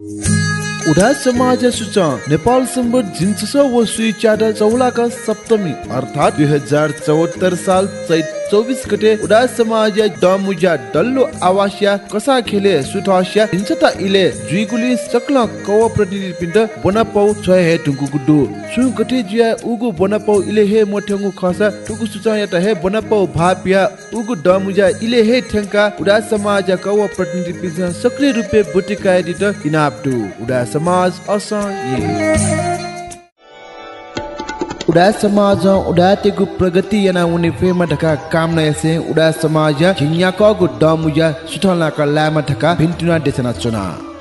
उडा समाज सूचा नेपाल संबंध जिन्स व सुई च्याडा चौलाका सप्तमी अर्थात दुई हजार चौहत्तर साल चैत चौबिस गते उडा समाज डमुजा डल्लो आवासिया कसा खेले सुथासिया हिंसता इले जुइगुली सकल कव प्रतिनिधि पिण्ड बनापौ छ हे टुङ्कु गुड्डु। सु गते जिया उगु बनापौ इले हे मोठ्यङ्गु खसा टुकु सुचा याता हे बनापौ भापिया। उगु डमुजा इले हे ठेंका उडा समाज कव प्रतिनिधि पिण्ड सक्रिय रूपे बुटिकाय दित इनाप्टु। उडा समाज अस ये उडा समाज उडा तेगु प्रगति याना उनी फेमा ढका काम न यसे उडा समाज झिन्या कगु डमुजा सुठला का लामा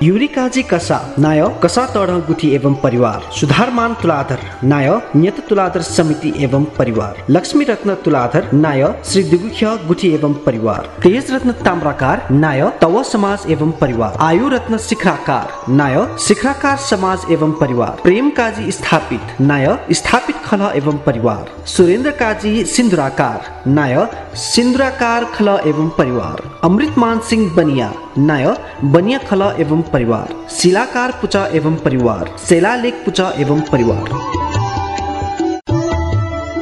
युरिकाजी कसा नाय कसा तड गुठी एवं परिवार? सुधारमान तुलाधर नाय नियत तुलाधर समिति एवं परिवार। लक्ष्मी रत्न तुलाधर नाय श्री दिगुख्य गुठी एवं परिवार। तेज रत्न ताम्राकार नाय तव समाज एवं परिवार। आयु रत्न शिखराकार नाय शिखराकार समाज एवं परिवार। प्रेम काजी स्थापित नाय स्थापित खल एवं परिवार। सुरेन्द्र काजी सिन्धुराकार नाय सिन्धुराकार खल एवं परिवार। अमृतमान सिंह बनिया नाय बनिया खल एवं परिवार। शिलाकार पुचा एवं परिवार शिलालेख पुचा एवं परिवार।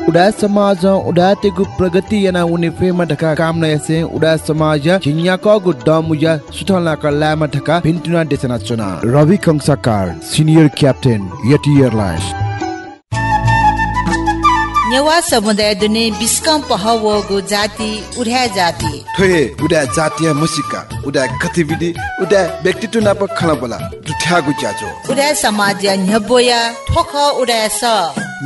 उडा समाज उडा तेगु प्रगति उनी ढका काम न यसे उडा समाज झिन्या कगु डमुजा सुठला का लामा ढका भिन्टुना देसना चुना। रवि नेवा समुदाय दुने बिस्कम पहवगु जाति उड्या जाति। थोए उडा जातीय मुसिका उडा गतिविधि उडा व्यक्तित्व नाप खला बोला दुठ्यागु ज्याजो। उड्या समाज न्यबोया ठोख उड्या स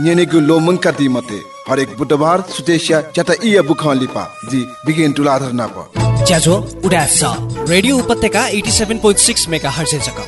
नेनेगु लोमन काति मते हरेक बुधबार सुतेशिया चता इया बुखन लिपा जी बिगिन टु लाधर नाप ज्याजो उडा स रेडियो उपत्यका 87.6 मेगाहर्ज जक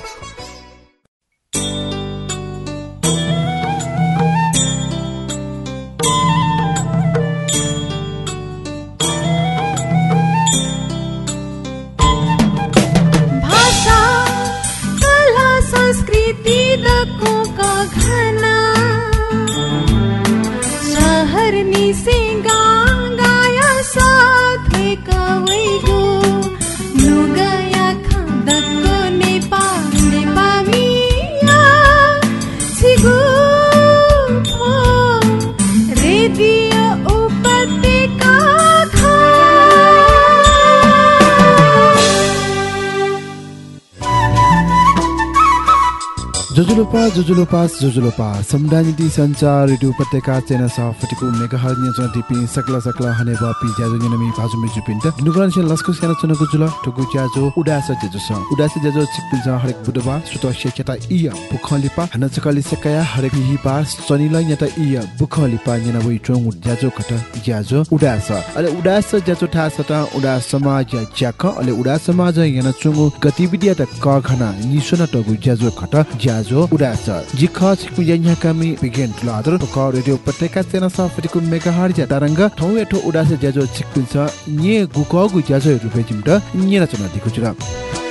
जोजुलोपा जोजुलोपा समुदाय नीति संचार रेडियो उपत्यका चेना सफटिको मेगाहर नियन्त्रण टिपी सकला सकला हने बापी ज्याजो निनमी भाजु मिजु पिन्ट। नुगन से लस्को सेना चुनको जुल टुकु ज्याजो उडास जेजो स। उडास जेजो छिकपिल ज हरेक बुधबार सुत शेचता इया बुखलिपा हन चकली सकया हरेक हि शनिल यता इया बुखलिपा न्यना वइ चोङ ज्याजो खट ज्याजो उडास अले उडास ज्याजो ठा सता उडास समाज ज्याख अले उडास समाज yana चुङु गतिविधि त क घना निसुन टगु ज्याजो खट ज्याजो उडास जिख छिकु यन्या कामी बिगेन लादर क रेडियो पत्रिका सेना सफटिको मेगाहर ज्या तरंग ठौ एठो उडास ज्याजो छिकपिन्छ nye गुकगु ज्याजो रुपे जिमट nye रचना दिकु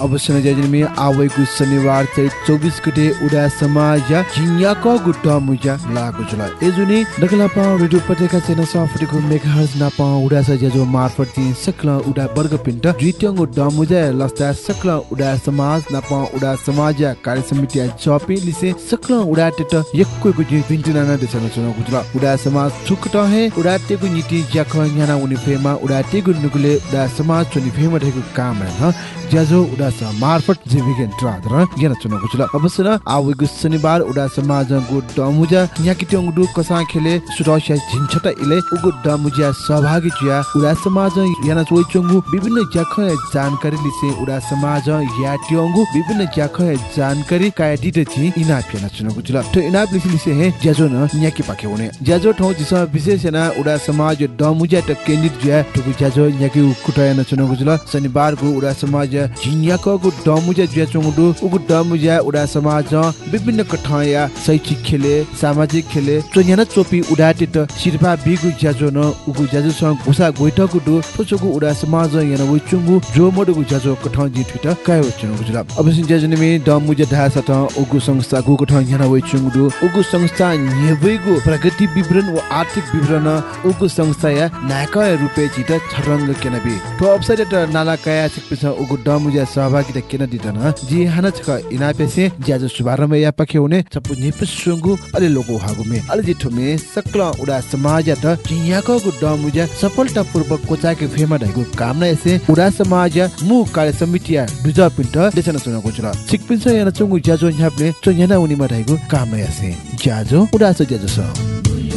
अवश्य न जाजिमी आवेगु शनिबार चाहिँ चौबिस गते उडा समाज झिन्याक गुड्डा मुजा लागु जुल एजुनी दकलापा रेडियो पत्रिका सेना सफटिको मेघहर्ज नापा उडा स जेजो मार्फत ति सकल उडा वर्ग पिन्ट द्वितीयंगु डमुजा लस्ता सकल उडा समाज नापा उडा समाज कार्य समिति चपी लिसे सकल उडा टेट यक्कुको जि पिन्टिना न देसन चुन गुजुल उडा समाज छुकट हे उडा तेगु नीति ज्याख न्याना उनि फेमा उडा तेगु नुगुले उडा समाज चुनि फेमा ठेगु काम ह ज्याजो उडा गेन चुनको जुल अवश्य न आवेगु शनिबार उडा समाज गु डमुजा न्याकि ट्यङ दु कसा खेले सुरक्षा झिन्छटा इले उगु डमुजा सहभागी जिया। उडा समाज याना चोइ चंगु विभिन्न ज्याख जानकारी लिसे उडा समाज या ट्यङगु विभिन्न ज्याख जानकारी काय दिते छि इना पेना चुनको जुल तो इना लिसे हे ज्याजो न न्याकि पाखे हुने। ज्याजो ठौ जिस विशेष न उडा समाज डमुजा त केन्द्रित ज्या टुकु ज्याजो न्याकि कुटाय न चुनको जुल शनिबार गु उडा समाज झिन्या कगु डमुजा ज्या चंगुडु उगु डमुजा उडा समाज विभिन्न कठाया शैक्षिक खेले सामाजिक खेले चोन्याना चोपी उडाटे त शिरपा बिगु ज्याजो न उगु ज्याजो सँग घुसा गोइठगु दु पुचगु उडा समाज याना वे चुंगु जो मोडगु ज्याजो कठा जि ठिट काय व चंगु जुला अवश्य ज्याजो निमे डमुजा ढासा त उगु संस्था गु कठा याना वे चुंगु दु उगु संस्था न्यवेगु प्रगति विवरण व आर्थिक विवरण उगु संस्था या नाकय रुपे चित छरंग केनबी तो अवसर त नाला कया छिकपिस उगु डमुजा सहभागिता केन दिदन जी हाना छक इनापेसे ज्याजो शुभारम्भ या पखे हुने छपु निपस सुंगु अले लोगो हागुमे अले जिठुमे सकल उडा समाज त जियाको गु डमुजा सफलता पूर्वक कोचाके फेमा ढाइगु कामना एसे उडा समाज मु कार्य समितिया दुजा पिन्ट देसन सुनको जुल छिकपिस याना चंगु ज्याजो न्याप्ने चो याना उनीमा ढाइगु कामना एसे ज्याजो उडा स स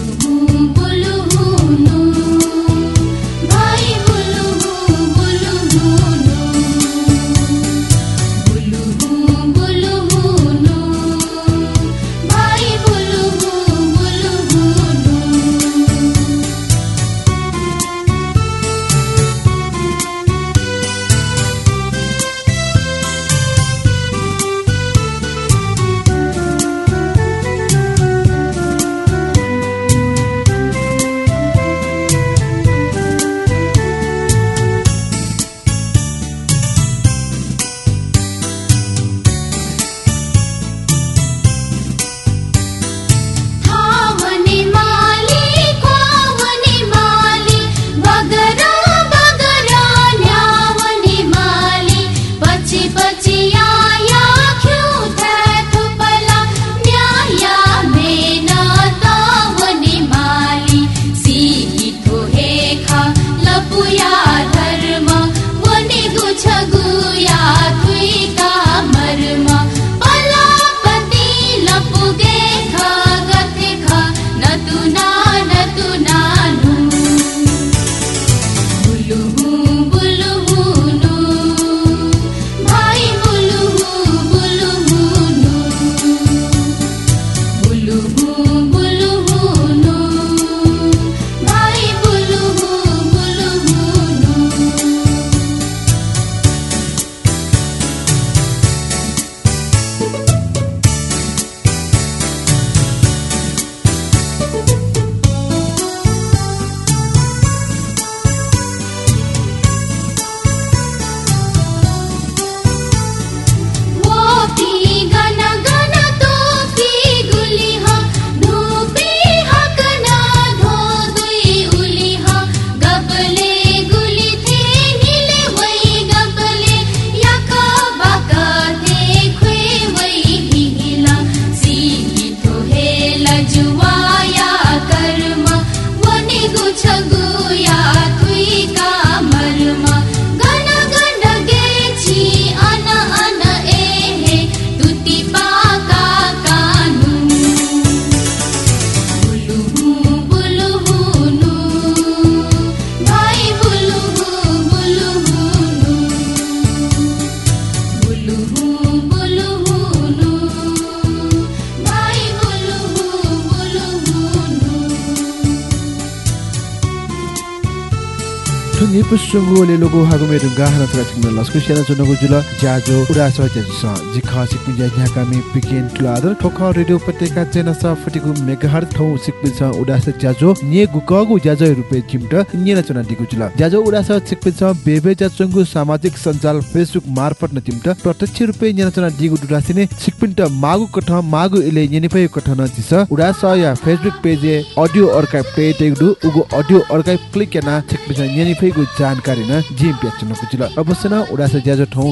सुंगोले लोगो हागु मेरो गाहना थ्रा थिन लस्कु सेना चनगु जुल जाजो पुरा छ जेन स जि खासि पिजा झ्याकामी पिकेन तुलादर खख रेडियो पटेका चेन स फटिगु मेगाहर थौ सिकपि छ उडास जाजो ने गुकगु जाजो रुपे चिमट निन चना दिगु जुल जाजो उडास सिकपि छ बेबे जाचंगु सामाजिक संचार फेसबुक मार्फत न चिमट प्रत्यक्ष रुपे निन चना दिगु दुरासिने सिकपि त मागु कठ मागु इले निन पय कठ न दिस उडास या फेसबुक पेज ए अडियो अर्काइभ पे दु उगु अडियो अर्काइभ क्लिक याना सिकपि छ निन पय गु जानकारी न जिम प्याचन कुजुल अवश्य न उडा स ज्याजो ठौ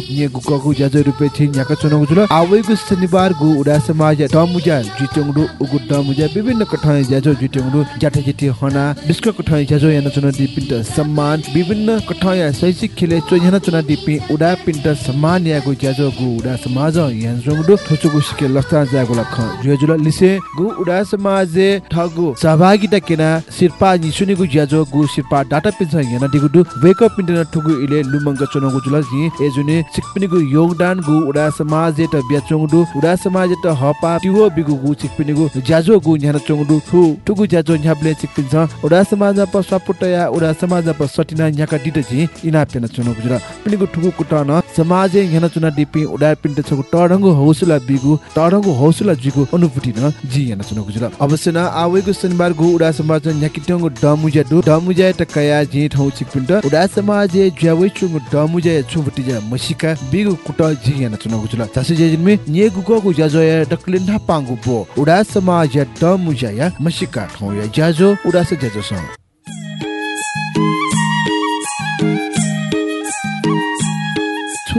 ka gu ज्याजो रुपे छिन न्याका चुनाउ जुल आवेगु शनिबार गु उडा समाज टमुजा जिचंगडु उगु टमुजा विभिन्न कठाय ज्याजो जिचंगडु जाठे जिति हना विश्व कठाय ज्याजो याना चुना दिपिन्ट सम्मान विभिन्न कठाय शैक्षिक खेले चोजना चुना दिपि उडा पिन्ट सम्मान यागु ज्याजो गु उडा समाज यान्जंगडु थोचुगु सिके लस्ता जागु लख। ज्याजुल लिसे गु उडा समाज ठगु सहभागिता केना सिरपा निसुनिगु ज्याजो गु सिरपा डाटा पिन्छ याना दिगुडु वेक अप पिन्टन ठुगु इले लुमंग चनगु जुल जि एजुने सिकपिनिगु योगदान गु उडा समाज त ब्याचोङडु उडा समाज त हपा तिगो बिगु गु सिकपिनिगु ज्याजो गु न्यान चोङडु ठु ठुगु ज्याजो न्याब्ले सिकपिन्छ उडा समाज प सपुटया उडा समाज प सटिना न्याका दित जि इना पेन चनगु जुल पिनिगु ठुगु कुटन समाज न्यान चुना डिपि उडा पिन्ट छगु टडंगु हौसला बिगु टडंगु हौसला जिगु अनुभूति न जि यान चनगु जुल अवश्य न आवेगु शनिबार गु उडा समाज न्याकिटंगु डमुजा दु डमुजा त कया जि ठौ चिकपिन्ट उडा समाज ज्यावै चुङु डमुजा छुबुटी जा मसिका बिगु कुट जि यान चनगु जुल तासि जे जिनमे nye gu ko gu jazo ya daklin ha pangu bo uda समाज ya डमुजा या मसिका ठौ या jazo uda se jazo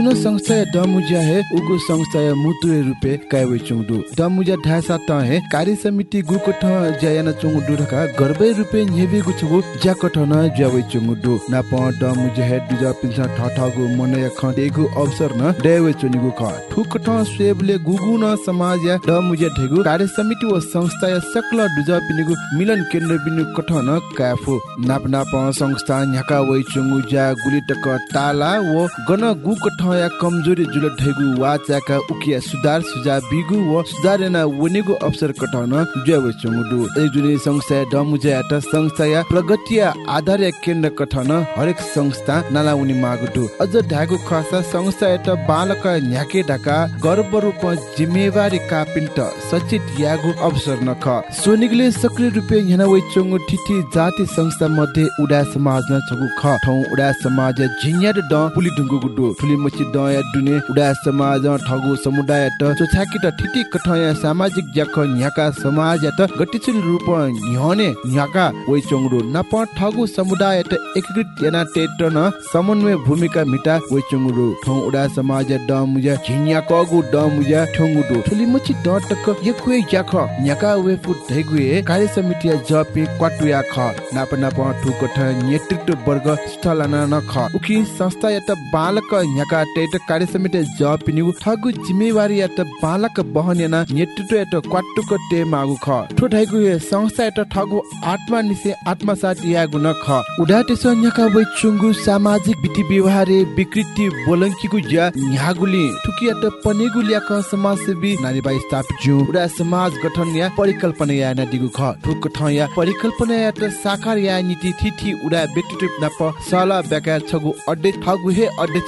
छुन संस्था डमुजा है उगु संस्था या मुतुए रुपे कायवे चुङदु डमुजा ढासा त है कार्य समिति गुको ठ जयन चुङदु ढका गर्बै रुपे नेबे गु छगु ज्याक ठ न ज्यावे चुङदु ना प डमुजा है दुजा पिन्सा ठ ठ गु मनय खटेगु अवसर न देवे चुनिगु ख। ठुक ठ स्वेबले गुगु न समाज या डमुजा ढेगु कार्य समिति व संस्था या सकल दुजा पिनिगु मिलन केन्द्र बिनु कठ न काफु। नाप नाप संस्था न्याका वइ चुङु ज्या गुली टक ताला व गन गु कठ या कमजोरी जुल ढेगु वाचाका उकिया सुधार सुझाव बिगु व सुधारेना वनेगु अवसर कटाउन ज्याव चमुडु। एकजुने संस्था डमुजा संस्था या प्रगति आधार केन्द्र कठाउन हरेक संस्था नाला उनी मागुटु। अझ ढागु खसा संस्था त बालक न्याके ढाका गर्व रूप जिम्मेवारी कापिन्ट सचित यागु अवसर नख। सोनिगले सक्रिय रूपे ह्याना वइ चंगु ठिठी जाति संस्था मध्ये उडा समाज न छगु ख। ठौ उडा समाज झिन्या ड पुली ढुङ्गु गुडु। ठुली दया दुने उडा समाज ठगु समुदाय त चोछाकी त ठिठी कठया सामाजिक ज्याख न्याका समाज त गतिशील रूप न्ह्यने न्याका वइ चंगु नप ठगु समुदाय त एकीकृत याना टेट न समन्वय भूमिका मिटा वइ चंगु ठौ उडा समाज डमुजा झिन्या कगु डमुजा ठंगु ठुली मछि ड टक यखुए ज्याख न्याका वे फुट धैगुए कार्य समिति जपि क्वाटुया ख नाप नाप ठुक ठ नेतृत्व वर्ग स्थलना न ख उखि संस्था यत बालक न्याका टेट कार्य समिति जपिनिगु ठगु जिम्मेवारी यत बालक बहनेना नेतृत्व यत क्वाटुक टे मागु ख। ठो धैगु ये संस्था यत ठगु आत्मा निसे आत्मसात यागु न ख। उडा तेस न्याका बै चुंगु सामाजिक विधि व्यवहारे विकृति बोलंकीगु ज्या न्यागुली। ठुकियत पनेगु ल्याक समाजसेवी नारीबाई स्थापित जु उडा समाज गठन या परिकल्पना या न दिगु ख। ठुक ठ या परिकल्पना या त साकार या नीति थिथि उडा व्यक्तित्व नप सला बेका छगु अड्डे ठगु हे अड्डे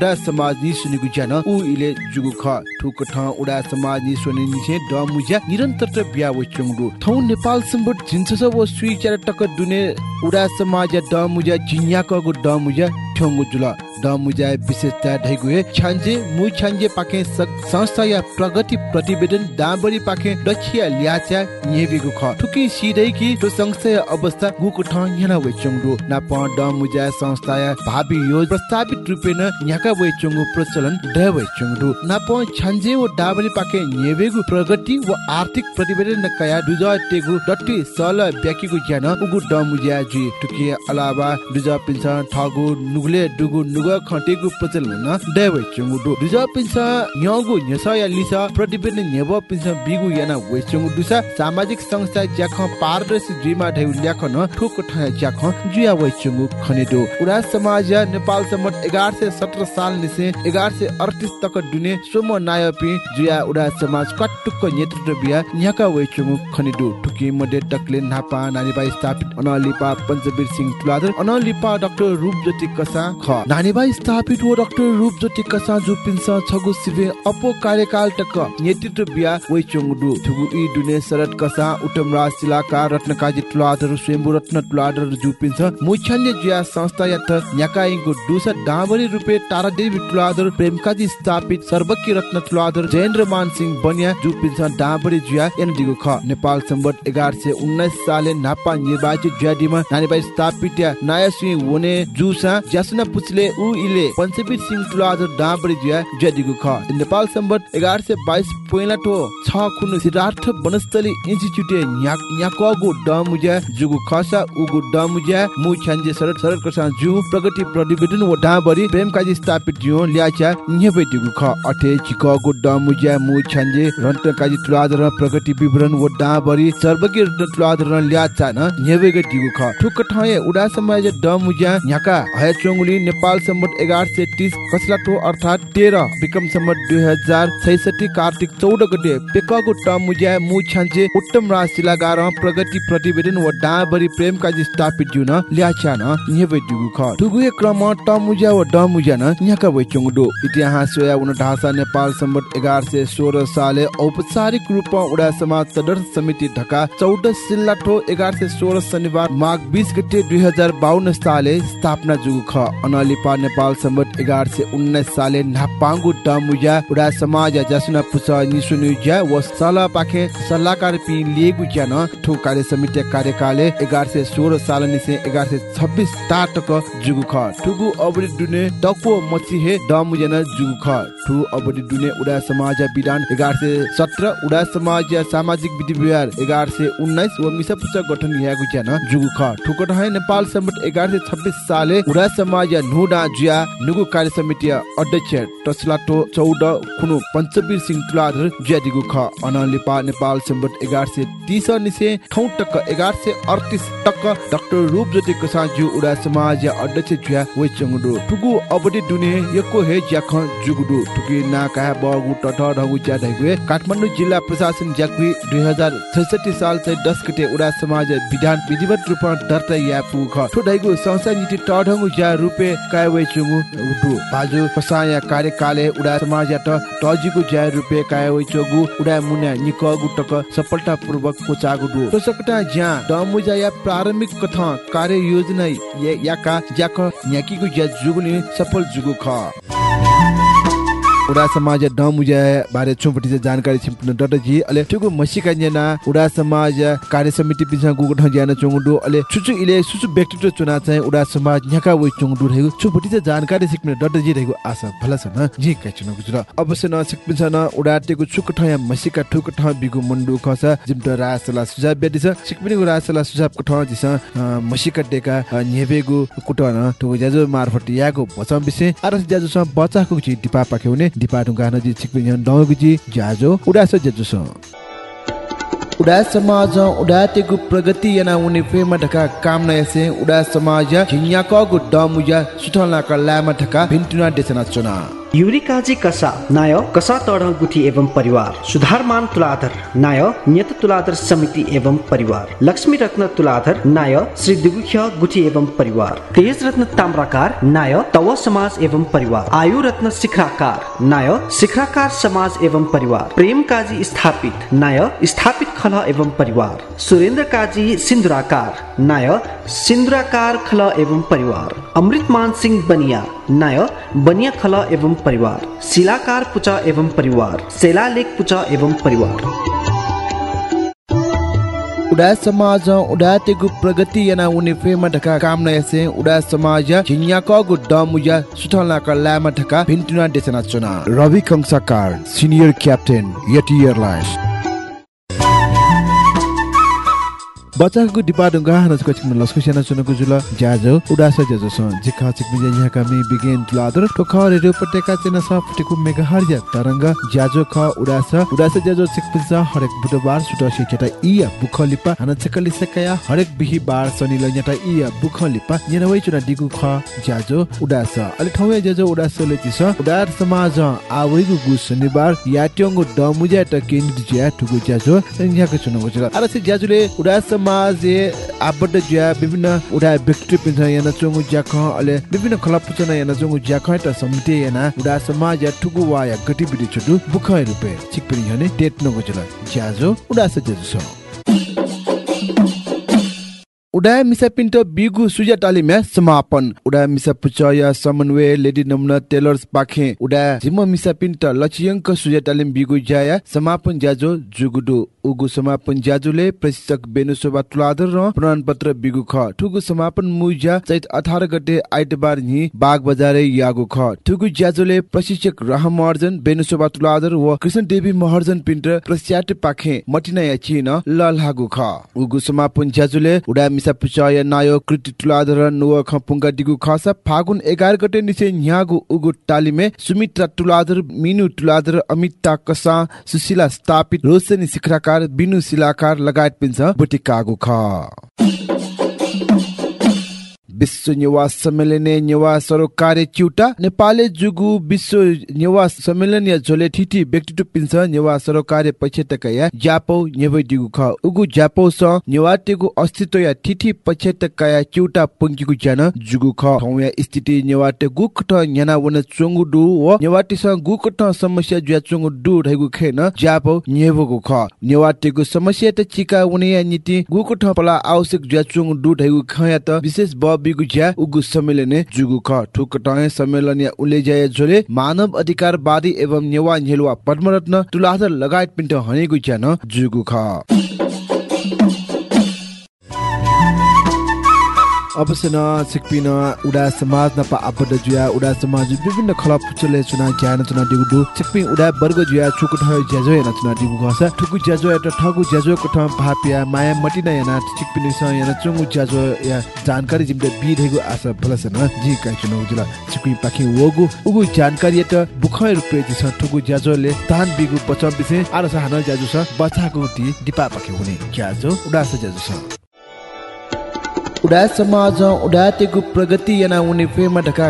उडा समाज नि सुनिगु ज्यान उ इले जुगु ख ठुक ठ उडा समाज नि सुनि निसे ड मुज्या निरन्तर त बिया व चुङडु थौ नेपाल सम्बट जिन्स व सुइ चार टक दुने उडा समाज ड मुज्या जिन्या कगु ड मुज्या ठोंगु जुल ड मुज्या विशेषता ढैगुए छान्जे मु पाखे सक- संस्था या प्रगति प्रतिवेदन दाबरी पाखे दक्षिया ल्याचा नेबिगु ख ठुकी सिदै कि तो संस्था या अवस्था गुकु ठ न्याना वे चंगु ना प ड मुज्या संस्था या भावी योज प्रस्तावित रूपेन न्याका वे चंगु प्रचलन ड वे चंगु ना प छान्जे व दाबरी पाखे नेबेगु प्रगति व आर्थिक प्रतिवेदन न कया दुज टेगु डट्टी सल ब्याकीगु ज्ञान उगु ड मुज्या जि टुकी अलावा दुज पिन्छ ठगु नुगले दुगु नुग खटेगु प्रचलन न ड वे चंगु दु दुज पिन्छ न्यगु न्यसा या लिसा प्रतिवेदन नेब पिन्छ बिगु याना वे चंगु दुसा सामाजिक संस्था ज्याख पारदर्शी जुइमा ढेउ ल्याख न ठोक ठाया ज्याख जुया वे चंगु खनेदो उडा समाज नेपाल सम्मत 1117 साल निसे 1138 तक दुने सोम नायपि जुया उडा समाज कटुक्क नेतृत्व बिया न्याका वे चंगु खनेदो ठुकी मडे टकले नापा नानीबाई स्थापित अनलिपा पञ्चवीर सिंह तुलाधर अनलिपा डाक्टर रूप ज्योति कसा ख। नानीबाई स्थापित हो डाक्टर रूप ज्योति कसा जुपिन्स छगु सिवे अपो कार्यकाल टक नेतृत्व बिया वे चंगु ठुगु इ दुने शरद कसा उटम राज सिलाका रत्नकाजी तुलाधर स्वयंभू रत्न तुलाधर जुपिन्स मुछन्य जुया संस्था यात न्याकाइको दुसा डाबरी रुपे तारा देवी तुलाधर प्रेमकाजी स्थापित सर्वकी रत्न तुलाधर जयेन्द्र मान सिंह बनिया जुपिन्स डाबरी जुया एन दिगु ख। नेपाल सम्बत 1119 साले नापा निर्वाचित ज्यादिमा नानीबाई स्थापित नाया सिंह वने जुसा ज्यासना पुचले उ इले पञ्चबीर सिंह तुलाधर डाँबरी ज्या ज्यादिगु ख। नेपाल सम्बत एघार सय बाइस पहिला टो छ खुनु सिद्धार्थ वनस्थली इन्स्टिच्युट न्याकगु डमुज्या जुगु खसा उगु डमुज्या मु छन्जे सरत सरत कसा जु प्रगति प्रतिवेदन व डाँबरी प्रेम काजी स्थापित जियो ल्याचा न्यबे दिगु ख। अठे चिकगु डमुज्या मु छन्जे रन्त काजी तुलाधर प्रगति विवरण व डाँबरी सर्वज्ञ तुलाधर ल्याचा न न्यबे दिगु ख। ठुक ठये उडा समाज डमुज्या न्याका हय चोंगुली नेपाल सम्बत एघार सय तिस कसलाटो अर्थात् तेह्र विक्रम सम्बत दुई हजार छैसठी कार्तिक चौध गते पेकगु टमुज्या मु छान्चे उत्तम राज शिलागार प्रगति प्रतिवेदन व डाँबरी प्रेम काजी स्थापित जुन ल्याचा न न्यबे दिगु ख ठुगुए क्रम टमुज्या व न न्याका वइ चोंगडो इतिहास सोया उन ढासा नेपाल सम्बत एघार सय सोह्र साले औपचारिक रूपमा उडा समाज सदस्य समिति ढका चौध सिल्लाठो एघार सय सोह्र शनिबार माघ बिस गते दुई हजार बाहन्न साले स्थापना जुगु ख। अनलिपा नेपाल सम्बत एघार सय उन्नाइस साले नापाङ्गु डमुज्या उडा समाज जसुना पुस निसुनुज्या व सल पाखे सल्लाहकार पि लिएको ज्यान ठो कार्य समिति कार्यकालय एघार सय सोह्र साल निसे एघार सय छब्बिस ताटक जुगु ख ठुगु अवधि दुने टक्को मसिहे डमुज्यान जुगु ख ठु अवधि दुने उडा समाज विधान एघार सय सत्र उडा समाज सामाजिक विधि व्यवहार एघार सय उन्नाइस व मिसा पुस गठन ल्याएको ज्यान जुगु ख ठुको ढाइ नेपाल सम्बत एघार सय छब्बिस साले उडा समाज नुडा जुया नुगु कार्य समिति अध्यक्ष टसलाटो चौध खुनु पञ्चवीर सिंह तुलाधर ज्यादिगु ख अनलिपा नेपाल सम्बत एघार सय तिस निसे ठौ टक्क एघार सय टक्क डाक्टर रूप ज्योति कसाजु उडा समाज अध्यक्ष जुया वइ चंगडु टुगु अबडि दुने यको हे ज्याख जुगुडु टुकी ना काहा बगु टट ढगु ज्या ढगु काठमाडौँ जिल्ला प्रशासन ज्याक्वी दुई हजार छैसठी साल चाहिँ दस गते उडा समाज विधान विधिवत रूपमा दर्ता या पुख ठो ढगु संस्था नीति टढंगु ज्या रुपे काय वइ चंगु उटु बाजु फसाया कार्यकालय उडा समाज त टजिगु ज्या रुपे काय चगु उडा मुन्या निक गुटक सफलता पूर्वक कोचागु दु तसकटा ज्या डमुजा या प्रारम्भिक कथा कार्य योजना याका ज्याक न्याकीगु ज्या जुगुनि सफल जुगु ख उडा समाज डमुजा बारे छुपटी जानकारी छिम्पन डटजी अले ठुगु मसिका जना उडा समाज कार्य समिति पिछा गुगु ठ ज्यान चंगडु। अले छुचु इले सुसु व्यक्तित्व चुना चाहिँ उडा समाज न्याका वइ चंगडु रहेको छुपटी जानकारी सिक्ने डटजी रहेको आशा भला छ न जी कै चुन गुजुर। अवश्य न सिक्पिन छ न उडाटेको छुक ठ या मसिका ठुक ठ बिगु मुन्डु खस। जिमट रासला सुझाव बेदिस सिक्पिनेको रासला सुझावको ठ दिस मसिका टेका नेबेगु कुट न ठुगु ज्याजो मार्फत याको बचम विषय आरस ज्याजो स बचाको छि दिपा पाखे ढुङ्गा नजी छिकपिङ डौगुजी ज्याजो उडास ज्याजो उडा समाज उडा तेगु प्रगति याना उनी फेमा ढका काम न उडा समाज झिन्या कगु डमुजा सुठला का लामा ढका भिन्टुना देशना चुना। युरिकाजी कसा नाय कसा तड गुठी एवं परिवार? सुधारमान तुलाधर नाय नियत तुलाधर समिति एवं परिवार। लक्ष्मी रत्न तुलाधर नाय श्री गुठी एवं परिवार। तेज रत्न ताम्राकार नाय तव समाज एवं परिवार। आयु रत्न शिखराकार नाय शिखराकार समाज एवं परिवार। प्रेम काजी स्थापित नाय स्थापित खल एवं परिवार। सुरेन्द्र काजी सिन्धुराकार नाय सिन्धुराकार खल एवं परिवार। अमृतमान सिंह बनिया नाय बनिया खल एवं परिवार। शिलाकार पुचा एवं परिवार। सेलालेख पुचा एवं परिवार। उडा समाज उडा तेगु प्रगति याना उनी फेमा ढका काम न यसे उडा समाज झिन्या कगु डमुजा सुठला का लामा ढका भिन्टुना देशना चुना। Ravi Kansakar senior captain Yeti airlines बच्चाको डिपा ढुङ्गा हानस कचिक लस्को सेना सुनको जुल ज्याजो उडास ज्याजो स जिखा चिक मिजे यहाँ कामी बिगेन तुलादर तो ख रेडियो पटेका चेना स फटेको मेगा हर्ज तरंग ज्याजो ख उडास उडास ज्याजो चिक पिजा हरेक बुधबार सुट सेचटा इ बुखलिपा हान चकली सकया हरेक बिही बार शनि लन्यटा इ बुखलिपा नेनवै चुना दिगु ख ज्याजो उडास अलि ठौए ज्याजो उडास लेतिस उडार समाज आवैगु गु शनिबार याट्योंगु डमुजा त केन्द्र ज्या ठुगु ज्याजो यहाँको चुनाव जुल अरसे ज्याजुले उडास समाज आबद्ध ज्या विभिन्न उडा व्यक्ति पिन्छ याना चोंगु ज्याख अले विभिन्न खलपुचना याना चोंगु ज्याख त समिति याना उडा समाज या ठुगु वा या गतिविधि छुटु बुखै रुपे। छिकपिनि हने टेट नगु जुल ज्याजो उडा से ज्याजो छ उडा मिसा पिन्ट बिगु सुजा तालिमे समापन। उडा मिसा पुचया समन्वय लेडी नम्न टेलर्स पाखे। उडा जिम मिसा पिन्ट लक्ष्यङ्क सुजा तालिम बिगु जाया समापन ज्याजो जुगुडु। उगु समापन ज्याजुले प्रशिक्षक बेनुसोबा तुलाधर र प्रमाणपत्र बिगु ख। ठुगु समापन मुजा चैत 18 गते आइतबार नि बाग बजारे यागु ख। ठुगु ज्याजुले प्रशिक्षक रहम अर्जन बेनुसोबा तुलाधर व कृष्ण देवी महर्जन पिन्ट प्रस्याट पाखे। मटिना या चिन ललहागु ख। उगु समापन ज्याजुले उडा मिसा नायो कृति तुलाधर नुव ख पुंगा दिगु खस फागुन 11 गते निसे न्यागु उगु तालिमे सुमित्रा तुलाधर मिनु तुलाधर अमिता कसा सुशीला स्थापित रोशनी शिखराकार बिनु शिलाकार लगायत पिन्छ बुटिकागु ख। विश्व निवास सम्मेलन निवास सरोकारी चिउटा नेपाली जुगु विश्व निवास सम्मेलन या झोले ठिठी व्यक्तित्व पिन्छ निवास सरोकारी पक्षतकया ज्यापौ नेबै दिगु ख। उगु ज्यापौ स निवातेगु अस्तित्व या ठिठी पक्षतकया चिउटा पंकिगु ज्यान जुगु ख। ठौया स्थिति निवाते गुकठ न्याना वन चोंगु दु व निवाते स गुकठ समस्या जुया चोंगु दु रहेगु खेन ज्यापौ नेबगु ख। निवातेगु समस्या त चिका उने या नीति गुकठ पला आवश्यक जुया चोंगु दु रहेगु खया त विशेष ब बिगु ज्या उगु सम्मेलन जुगु ख ठुक टय सम्मेलन या उले झोले मानव अधिकारवादी एवं नेवा नेलवा पद्मरत्न तुलाधर लगायत पिन्ट हनेगु ज्यान जुगु ख। अवश्य न सिकपिन उडा समाज नपा आबद्ध जुया उडा समाज विभिन्न खलप चले चुना ज्ञान चुना दिगु दु सिकपिन उडा वर्ग जुया छुकु ठ ज्याजो याना चुना दिगु गस ठुकु ज्याजो या ठगु ज्याजो को ठ भापिया माया मटिना याना सिकपिन स याना चुंगु ज्याजो या जानकारी जिमले बि धेगु आशा भलस न जी काइ चुना उजुला सिकपिन पाखि वगु उगु जानकारी त बुखय रुपे दिस ठुकु ज्याजोले दान बिगु पचम बिसे आरस हान ज्याजो स बचाको ति दिपा पाखि हुने ज्याजो उडा स ज्याजो स उडा समाज उडा तेगु प्रगति याना उनी फेमा ढका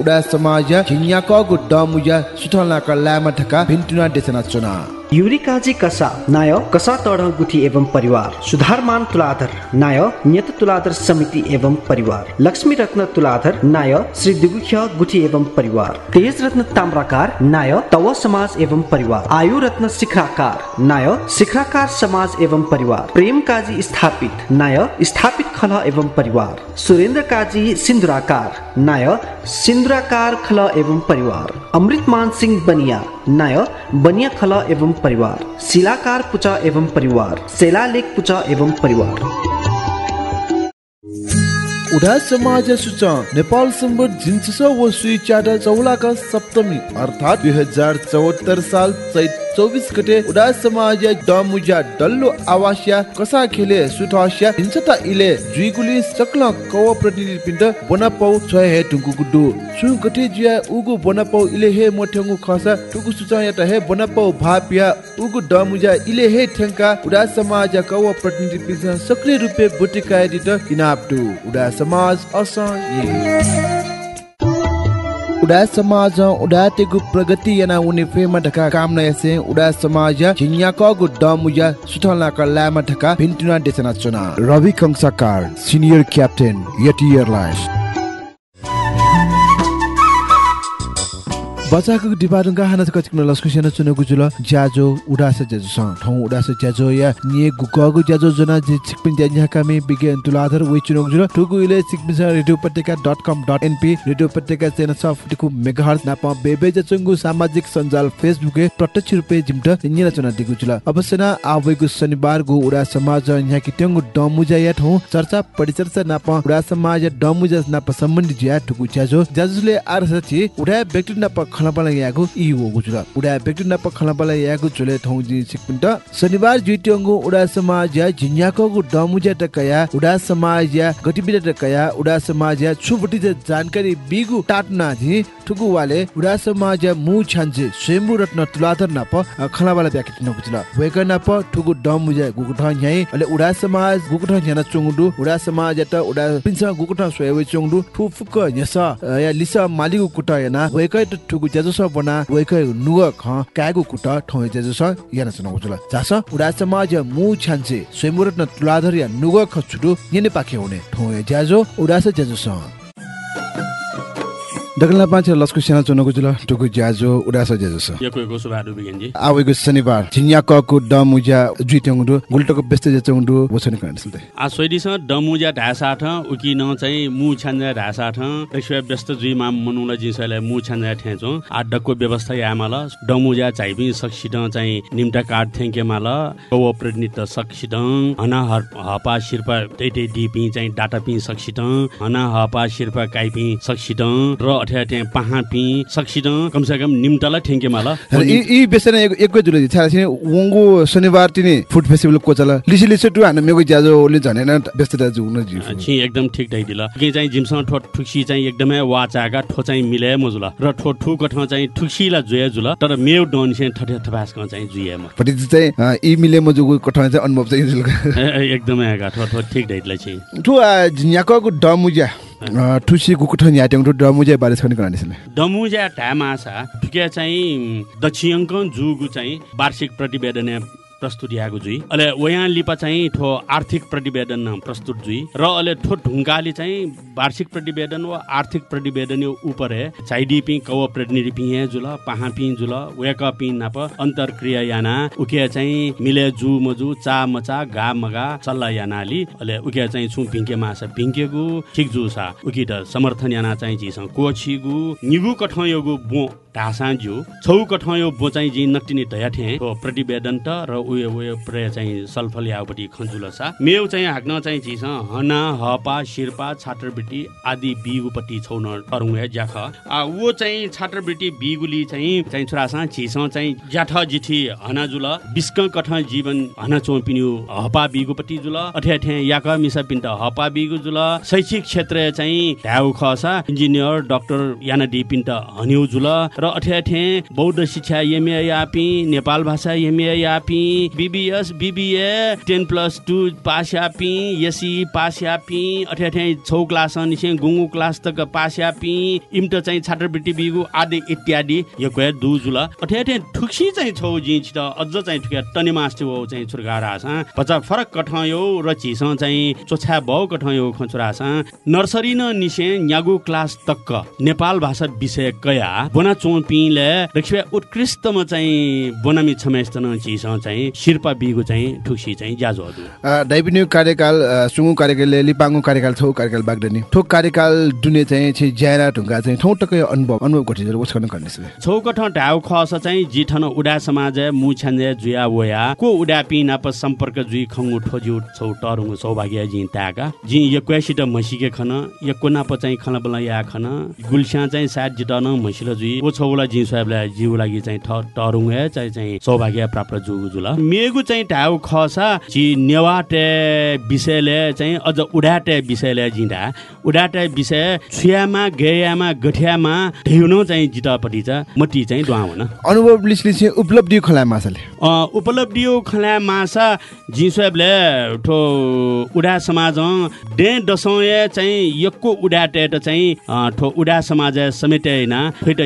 उडा समाज झिन्या कगु डमुजा सुठला का लामा युरिकाजी कसा नाय कसा तड गुठी एवं परिवार। सुधारमान तुलाधर नाय नियत तुलाधर समिति एवं परिवार। लक्ष्मी रत्न तुलाधर नाय श्री दिगुख्य गुठी एवं परिवार। तेज रत्न ताम्राकार नाय तव समाज एवं परिवार। आयु रत्न शिखराकार नाय शिखराकार समाज एवं परिवार। प्रेम काजी स्थापित नाय स्थापित खल एवं परिवार। सुरेन्द्र काजी सिन्धुराकार नाय सिन्धुराकार खल एवं परिवार। अमृतमान सिंह बनिया नाय बनिया खल एवं परिवार। शिलाकार पुचा एवं परिवार। सेलालेख पुचा एवं परिवार। उडा समाज सूच नेपाल सम्बत जिन्सस व सुई चाटा चौलाका सप्तमी अर्थात् दुई हजार चौहत्तर साल चैत चौबिस गते उडा समाज डमुजा डल्लो आवास्या कसा खेले सुठास्या हिंसता इले जुइगुली सक्ल कव प्रतिनिधि पिण्ड बनापौ छ हे टुकु गुडु सु गते जिया उगु बनापौ इले हे मोठ्यंगु खसा टुकु सुचा याता हे बनापौ भापिया उगु डमुजा इले हे ठेंका उडा समाज कव प्रतिनिधि पिण्ड सक्रिय रूपे बुटिकाय दित किनाप्टु। उडा समाज अस ये उडा समाज उडा तेगु प्रगति याना उनी फेमा ढका काम नयसे उडा समाज झिन्या कगु डमुया सुठला का लामा ढका भिन्टुना देसना चुना। Ravi Kansakar senior captain Yeti airlines बचाको डिपाडुङका हाना कचिकन लस्कु सेना चुनेगु जुल ज्याजो उडास ज्याजो स ठौ उडास ज्याजो या निए गुगगु ज्याजो जना जे छिकपिन ज्या कामे बिगे तुलाधर वे चुनेगु जुल। ठुगु इले छिकपिन radio Patrika dot com dot NP radio Patrika चेना सफ्टको megahertz नाप बेबे जचुङ्गु सामाजिक सञ्जाल फेसबुक प्रत्यक्ष रूपे जिम्ट निरा चुना दिगु जुल। अवश्य न आवेगु शनिबार गु उडा समाज यहाँ कि त्यंगु डमुजा या ठौ चर्चा परिचर्चा नाप उडा समाज डमुजा नाप सम्बन्धी ज्या ठुगु ज्याजो। ज्याजुले आरसछि उडा व्यक्ति नाप खलापला यागु इ वगु जुल उडा व्यक्ति नाप खलापला यागु जुले ठौ जि सिकपिन्ट शनिबार जुइट्यंगु उडा समाज या झिन्याको गु डमुजा टकया उडा समाज या गतिविधि टकया उडा समाज या छुबटी जानकारी बिगु टाटना झि ठुगु वाले उडा समाज या मु छान्जे स्वयंभू रत्न तुलाधर नाप खलावाला ब्याकेट न बुझला वेक नाप ठुगु डमुजा गुगु ठ न्याय अले उडा समाज गुगु ठ न्याना उडा समाज त उडा पिन्छ गुगु ठ सोयवे चुङडु फु फुक यस या लिसा मालिगु कुटा याना वेक त ठुगु ज्याजो स बना वेक नुग ख कागु कुटा ठौ ज्याजो स याना चुन बुझला जास उडा समाज मु छान्जे स्वयंभू रत्न तुलाधर या नुग ख छुडु नेने पाखे हुने ठौ ज्याजो उडा स दगला पाँच लस्कु सेना चुनको जुल टुकु ज्याजो उडास ज्याजो छ यको यको सुबाडु बिगेन्जी आवेको शनिबार झिन्या कको डमुजा जुइत्यङडु गुल्टको व्यस्त जचङडु वसन कन सल्ते आ सोइदिस डमुजा ढासा ठ उकि न चाहिँ मु छान्जा ढासा ठ रक्ष्या व्यस्त जुइ मा मनुला जिसले मु छान्जा ठेचो आ डक्को व्यवस्था यामाल डमुजा चाहिबि सक्सिड चाहिँ निम्टा कार्ड थ्याङ्के माल कोअपरेट नित सक्सिड हना हपा शिर्पा टेटे डिपि चाहिँ डाटा पि सक्सिड हना हपा शिर्पा काइपि सक्सिड र अठ्या त्यहाँ पाहा पि सक्सिड कमसे कम निम्टाला माल यी यी बेसन एक एक जुल छाला छिने वंगु शनिबार तिनी फुड फेस्टिभल कोचला लिसी लिसी टु हान मेगु ज्याजो ओले झनेन व्यस्तता जुन जि छि एकदम ठिक ढाइदिल कि चाहिँ जिमसँग ठो ठुक्सी चाहिँ एकदमै वाचाका ठो चाहिँ मिले मजुल र ठो ठुक ठाउँ चाहिँ ठुक्सीला जुए जुल तर मेउ डन चाहिँ ठठे ठपासक चाहिँ जुए म पटि चाहिँ यी मिले मजुगु कठा चाहिँ अनुभव चाहिँ एकदमै आगा ठो ठो ठिक ढाइदिल छि ठु झिन्या कको डमुजा ठुसी गुकुठ न्याट्यङ ठु डमुजा बारे छने कन दिसले डमुजा ढामासा ठुके चाहिँ दक्षिणक जुगु चाहिँ वार्षिक प्रतिवेदन प्रस्तुत यागु जुई। अले वयाँ लिपा चाहिँ ठो आर्थिक प्रतिवेदन प्रस्तुत जुई। र अले ठो ढुङ्गाले चाहिँ वार्षिक प्रतिवेदन व आर्थिक प्रतिवेदन उपरे चाइडी पि कव प्रतिनिधि पि हे जुल पाहा पि जुल वेक पि नाप अन्तर्क्रिया याना उके चाहिँ मिले जु मजु चा मचा गा मगा चल्ला यानाली। अले उके चाहिँ छु भिङ्के मासा भिङ्केगु ठिक जु सा। उकि समर्थन याना चाहिँ जिसँग कोछिगु निगु कठयोगु बो ढासा जु छौ कठयो बो चाहिँ जि नक्टिने धया थे हो प्रतिवेदन त र उयो उयो प्रे चाहिँ सलफल खन्जुल सा मेउ चाहिँ हाक्न चाहिँ झिस हना हपा शिर्पा छात्रवृत्ति आदि बिगुपट्टि छौन अरुङ ज्याख। वो चाहिँ छात्रवृत्ति बिगुली चाहिँ चाहिँ छोरासा झिस चाहिँ ज्याठ जिठी हना जुल बिस्क कठ जीवन हना चोपिन्यु हपा बिगुपट्टि जुल अठे अठे याक मिसा पिन्ट हपा बिगु जुल शैक्षिक क्षेत्र चाहिँ ढ्याउ खसा इन्जिनियर डाक्टर याना डी पिन्ट हन्यु जुल र अठे अठे बौद्ध शिक्षा एमए यापी नेपाल भाषा एमए यापी BBS BBA ten plus two pass यापी एसी पास यापी अठे अठे छौ क्लास निसे गुङ्गु क्लास तक पास यापी इम्ट चाहिँ छात्रवृत्ति बिगु आदि इत्यादि। यो गए दु जुल अठे अठे ठुक्सी चाहिँ छौ जी छिट अझ चाहिँ ठुके टने मास्टु हो चाहिँ छुर्गा रासा बच्चा फरक कठयो र चिस चाहिँ चोछा बहु कठयो खछुरासा नर्सरी न निसे न्यागु क्लास तक नेपाल भाषा विषय कया बोना चोपिले रक्ष्या उत्कृष्टमा चाहिँ बोनामी छमेस्तन चिस चाहिँ शिर्पा बिगु चाहिँ ठुक्सी चाहिँ ज्याजो अदु डाइबिन्यू कार्यकाल अ, सुङ्गु कार्यकालले लिपाङ्गु कार्यकाल छौ कार्यकाल बागडनी। ठो कार्यकाल दुने चाहिँ छि ज्यारा ढुङ्गा चाहिँ ठौ टकै अनुभव अनुभव घटिजल वसकन कन दिसले छौकठ ढाउ खस चाहिँ जिठन उडा समाज मु छन्जे जुया वया। को उडा पि नाप सम्पर्क जुइ खङ्गु ठोजु छौ टरुङ सौभाग्य जि ताका जि यक्वेसित मसिके खन यक्को नाप चाहिँ खन बला या खन। गुल्स्या चाहिँ सात जिटन मसिलो जुइ ओ छौला जि साहबलाई जिउ लागि चाहिँ टरुङ चाहिँ चाहिँ सौभाग्य प्राप्त जुगु जुल। मेगु चाहिँ ढाउ खसा जि नेवाटे विषयले चाहिँ अझ उडाटे विषयले जिँदा उडाटे विषय छुयामा गेयामा गठियामा ढेउनो चाहिँ जितापट्टि चाहिँ मटी चाहिँ डुवा हुन। अनुभव लिसले उपलब्धि खोला मासले? अ, उपलब्धियो खला मासा जिसबले ठो उडा समाज डे दसौँ चाहिँ यक्को टेट चाहिँ ठो उडा समाज समेत होइन फेट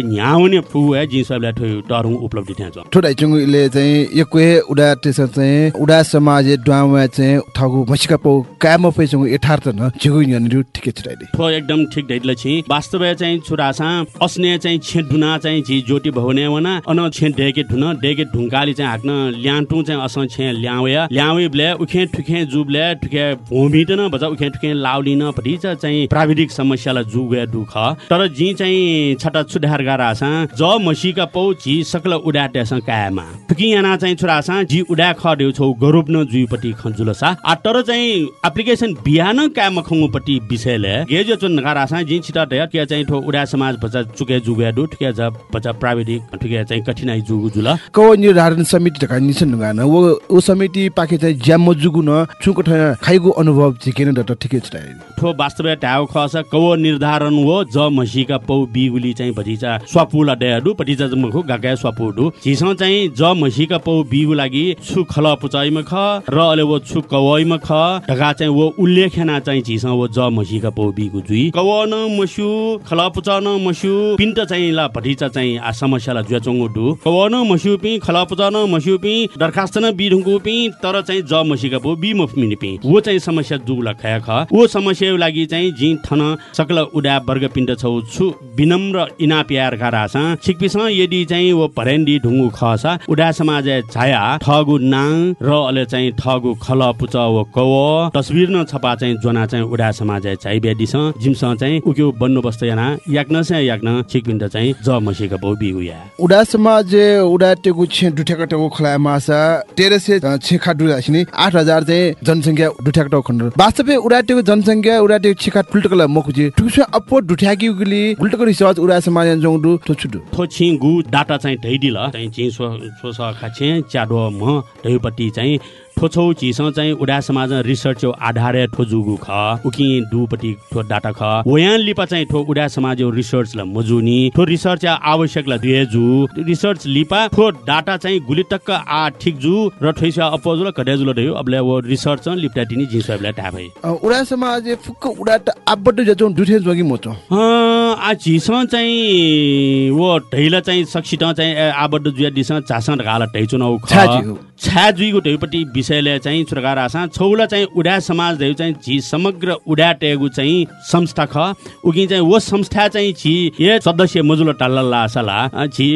न्याउने फु है जिसबले ठो टरुङ उपलब्धि त्यहाँ छ ठो दाइचुङले चाहिँ यक्वे उडा टेस चाहिँ उडा समाज ड्वामा चाहिँ ठगु मसिका पौ काम पैसङ यथार्थ न जिगु यनरु ठिकै छुटाइदे ठो एकदम ठिक दैले छि वास्तव चाहिँ छुरासा अस्ने चाहिँ छे ढुना चाहिँ झि ज्योति भवने वना अन छे डेके ढुन डेके ढुङ्गाली चाहिँ हाक्न ल्यान्टु चाहिँ अस छे ल्यावे ल्यावे ब्ले उखे ठुखे जुब्ले ठुखे भूमि त न बजा उखे ठुखे लाउलिन पटी चाहिँ प्राविधिक समस्यालाई जुगे दुख तर जी चाहिँ छटा सुधार गरासा ज मसीका पौ झि सकल उडाटेस कायमा। ठुकी याना चाहिँ छुरासा जी उडा खड्यो छौ गरुप न जुइपट्टि खन्जुलसा। आ तर चाहिँ एप्लिकेसन बिहान काम खङ्गुपट्टि विषयले गेजो चुन नगारासा जी छिटा दया के चाहिँ ठो उडा समाज बच्चा चुके जुगे दु ठिके जा बच्चा प्राविधिक ठिके चाहिँ कठिनाइ जुगु जुल। कव निर्धारण समिति ढका निसन नुगान वो ओ समिति पाके चाहिँ ज्याम मजुगु न छुको खाइगु अनुभव झिकेन दत ठिकै छुटाइदे ठो वास्तव टाउ खस कव निर्धारण हो ज मसीका पौ बिगुली चाहिँ भजिचा स्वापु पुला डेडु पटिजा जमखु गागा स्वापुडु। झिसं चाहिँ ज मसीका पौ बिगु लागि छु खल पुचाइमा ख र अले वो छु कवइमा ख। ढगा चाहिँ वो उल्लेखना चाहिँ झिसं वो ज मसीका पौ बिगु जुइ कव न मस्यु खल पुचा न मस्यु पिन्ट चाहिँ ला भटिचा चाहिँ आ समस्याला जुचोङ डु कव न मस्यु पि खल पुचा न मस्यु पि दरखास्त न बिढुङको पि तर चाहिँ ज मसीका पौ बि मफ मिनि पि। वो चाहिँ समस्या जुगला खया ख। वो समस्या लागि चाहिँ जि थन सकल उडा वर्ग पिण्ड छौ छु विनम्र इना प्यार गारासा छिकपिस यदि चाहिँ वो भरेन्डी ढुङ्गु खसा उडा समाज छाया ठगु नाङ र अले चाहिँ ठगु खल पुच वो कव। तस्बिर न छपा चाहिँ जोना चाहिँ उडा समाज छाइ बेदिस जिमस चाहिँ उक्यो बन्नोबस्त याना। याक्न से याक्न छिकपिण्ड चाहिँ ज मसीका बौ बिगुया उडा समाज उडा टेगु छे दुठ्याक टेगु खला मासा। तेह्र सय छेखा डुरासिनी आठ हजार चाहिँ जनसङ्ख्या दुठ्याक टेगु खण्ड। वास्तवै उडा टेगु जनसङ्ख्या उडा टेगु छेखा टुल्टकला मकुजी। टुसु अपो दुठ्याकी गुली उल्टको रिसर्च उडा समाज जोंडु छुडु थो छिगु डाटा चाहिँ ढैडिल चाहिँ छि सो सो खाछे च्याडो म ढैपट्टि चाहिँ ठोछौ चिस चाहिँ उडा समाज रिसर्च आधार ठो जुगु ख उकि दुपट्टि ठो डाटा ख। वयान लिपा चाहिँ ठो उडा समाज रिसर्च ल मजुनी ठो रिसर्च आवश्यक ल दुए जु। रिसर्च लिपा ठो डाटा चाहिँ गुलिटक्क आ ठिक जु र ठोइसा अपोजुल कडेजुल दयो। अबले वो रिसर्च लिपटा दिनी जिसबले टाभै उडा समाज फुक्क उडा त आबट जचो दुठे जोगी मोचो। आ झिस चाहिँ वो ढैला चाहिँ सक्षिट चाहिँ आबद्ध जुया दिस झास ढाला ढैचुनाउ छ्याजी हो। छ्याजुइको ढैपट्टि विषयले चाहिँ छुर्गार आसा छौला चाहिँ उडा समाज ढैउ चाहिँ झि समग्र उडा टेगु चाहिँ संस्था ख उकि चाहिँ वो संस्था चाहिँ छि ए सदस्य मजुलो टाल्ला लासाला छि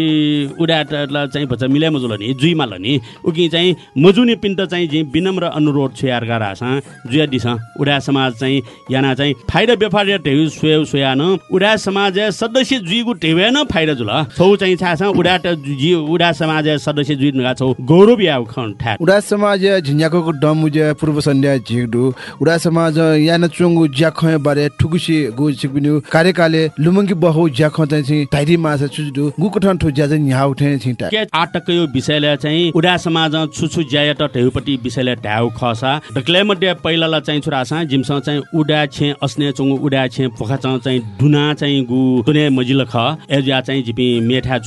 उडा चाहिँ भन्छ मिले मजुलो नि जुइमा नि। उकि चाहिँ मजुनी पिन्ट चाहिँ झि विनम्र अनुरोध छु यार गार आसा जुया दिस उडा समाज चाहिँ याना चाहिँ फाइदा बेफार ढेउ सोया सोया न उडा समाज सदस्य जुइगु ढेउ न फाइदा जुल। छौ चाहिँ छा उडा जी उडा समाज सदस्य जुइ नगा छौ। गौरव या खन ठ्याक। उडा समाज झिन्याको डमु जे पूर्व सन्ध्या झिगडु उडा समाज याना चुंगु ज्याख बारे ठुकुसी गु छिकबिनु कार्यकाले लुमंगी बहौ ज्याख चाहिँ छि टाइरी मासा चुजु गु कठन ठु ज्या चाहिँ न्याउ ठे छि टा के आटक यो विषयले चाहिँ उडा समाज छुछु ज्याय त ढेउपट्टि विषयले ढ्याउ खसा ढक्ले मध्ये पहिलाला चाहिँ छुरासा जिमस चाहिँ उडा छे अस्ने चुङु उडा छे पोखा चाहिँ डुना चाहिँ गु तुने मजिल ख एजा चाहिँ जिपि मेठा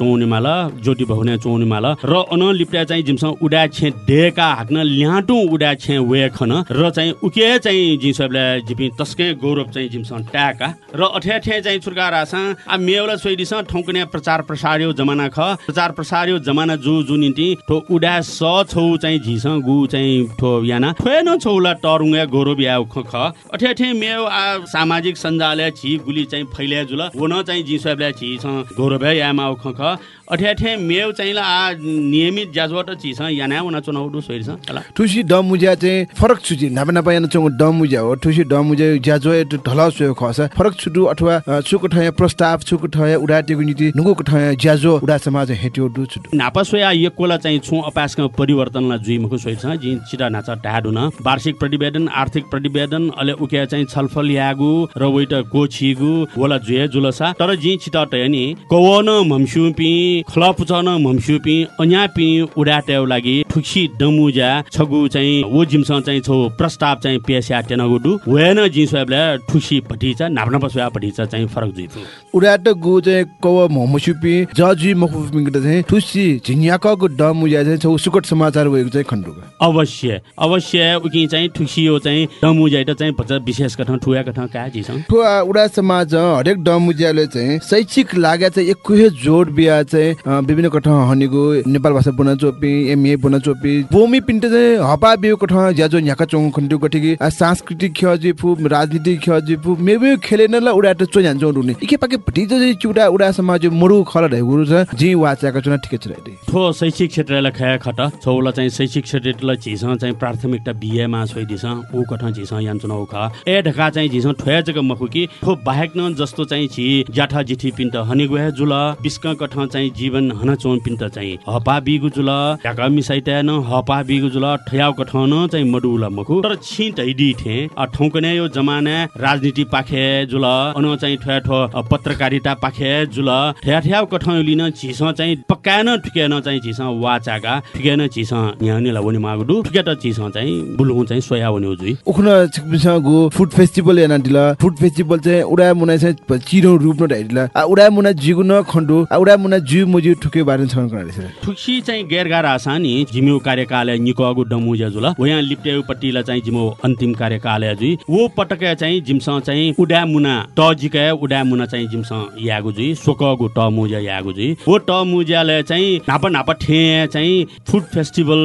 जोटी बहुने चौने माल र अन लिप्टा चाहिँ जिमस उडा छे डेका हाक्न ल्याटु उडा छे वे खन र चाहिँ उके चाहिँ जिसबले जिपि तस्के गौरव चाहिँ जिमस ट्याका र अठे अठे चाहिँ छुर्का रासा आ मेवला सोइदिस ठौकने प्रचार प्रसार यो जमाना ख प्रचार प्रसार यो जमाना जु निति ठो उडा स छौ चाहिँ झिस गु चाहिँ ठो याना। ठोए न छौला टरुङ्गे गौरव या ख ख। अठे मेव आ सामाजिक सञ्जाल छि गुली चाहिँ फैले जुल वन चाहिँ जिसबले छि छ गौरव या मा ख। ख अठे अठे मेव चाहिँ आ नियमित ज्याजवट छि छ याना वना चुनाउ दु सोइदिस हला। ठुसी डमुज्या चाहिँ फरक छुची नापा नापा याना चुंगु डमुज्या हो। ठुसी डमुज्या ज्याजो ढला सोयो खस फरक छुटु अथवा चुक ठय प्रस्ताव चुक ठय उडा टेगु नीति नुगु ठय ज्याजो उडा समाज हेट्यो दु छुटु। नापा सोया यकोला चाहिँ छु अपासका परिवर्तनलाई जुइमुखु सोइ छ जि चिटा नाचा ढाडुन वार्षिक प्रतिवेदन आर्थिक प्रतिवेदन अले उके चाहिँ छलफल यागु र वेट कोछिगु वला जुए जुलसा। तर जि चिटा टयनि कवन मम्सुपि खलपुचन मम्सुपि अन्यापि उडाटेउ लागि ठुक्सी डमुजा छगु चाहिँ वो जिमस चाहिँ छौ प्रस्ताव चाहिँ पेस्या टेनगुडु। वेन जि सोयाबले ठुसी भटिचा नाप्न पसुया भटिचा चाहिँ फरक जुइफु उडा त गु चाहिँ कव मोमसुपि जजु मखुपिङ चाहिँ ठुसी झिन्याको डमुज्या चाहिँ छौ सुकट समाचार भएको चाहिँ खण्डुका। अवश्य अवश्य उकि चाहिँ ठुसियो चाहिँ डमुजाइ त चाहिँ भन्छ विशेष कठ ठुया कठ का जी छन् ठुवा उडा समाज हरेक डमुज्याले चाहिँ शैक्षिक लाग्या चाहिँ एकुहे जोड बिहा चाहिँ अ, विभिन्न कठ हनेको नेपाल भाषा बुना चोपी एमए बुना चोपी भूमि पिन्टे चाहिँ हपा बिउ कठ ज्याजो न्याका चोङ कटिकी अ, सांस्कृतिक ख्यजी फु राजनीतिक ख्यजी फु मेबे खेलेन ल उडा चोयान चोङ रुने। इके पाके भटिजो चाहिँ चुडा उडा समाज मरु खल रहेको छ जी वाचाका चुना ठिकै छ रे ठो शैक्षिक क्षेत्रलाई खया खट छौला चाहिँ शैक्षिक क्षेत्रलाई झिस चाहिँ प्राथमिकता बिएमा सोइदिस ऊ कठ झिस यान चुनाउ ख ए ढका चाहिँ झिस ठोया जग मखु कि ठो बाहेक न जस्तो चाहिँ छि ज्याठा जिठी पिन्ट हनि गए जुल बिस्क कठ चाहिँ जीवन हन पिन्ट चाहिँ। हपा बिगु जुल ढका मिसाइटा न हपा बिगु जुल ठयाउ कठन चाहिँ मडुला मखु। तर छि ढैडी थे ठौकने यो जमाना राजनीति पाखे जुल अन चाहिँ ठ्या ठो पत्रकारिता पाखे जुल। ठ्या ठ्याउ कठन लिन झिस चाहिँ पक्कान ठुकेन चाहिँ झिस वाचाका ठुकेन झिस यहाँ नि लाउने मागु ठुके झिस चाहिँ बुलु चाहिँ सोया हुने जुई उखुन छिकपिसँग गो फुड फेस्टिभल याना दिला फुड फेस्टिभल चाहिँ उडा मुना चाहिँ चिरो रूप न ढाइदिला। आ उडा मुना जिगु न खण्डु उडा मुना जु मुजु ठुके बारे छन करा रहेछ ठुक्सी चाहिँ गैरगार आसानी जिम्यू कार्यकालय निकोगु डमु जुल। वहाँ लिप्टे पट्टिला चाहिँ जिमो अन्तिम कार्यकालय जुई। वो पटक चाहिँ जिमस चाहिँ उडा मुना ट जिके उडा मुना चाहिँ जिमस यागु जुई सोकगु ट मुजा यागु जुई। वो ट मुजाले चाहिँ नाप नाप ठे चाहिँ फुड फेस्टिभल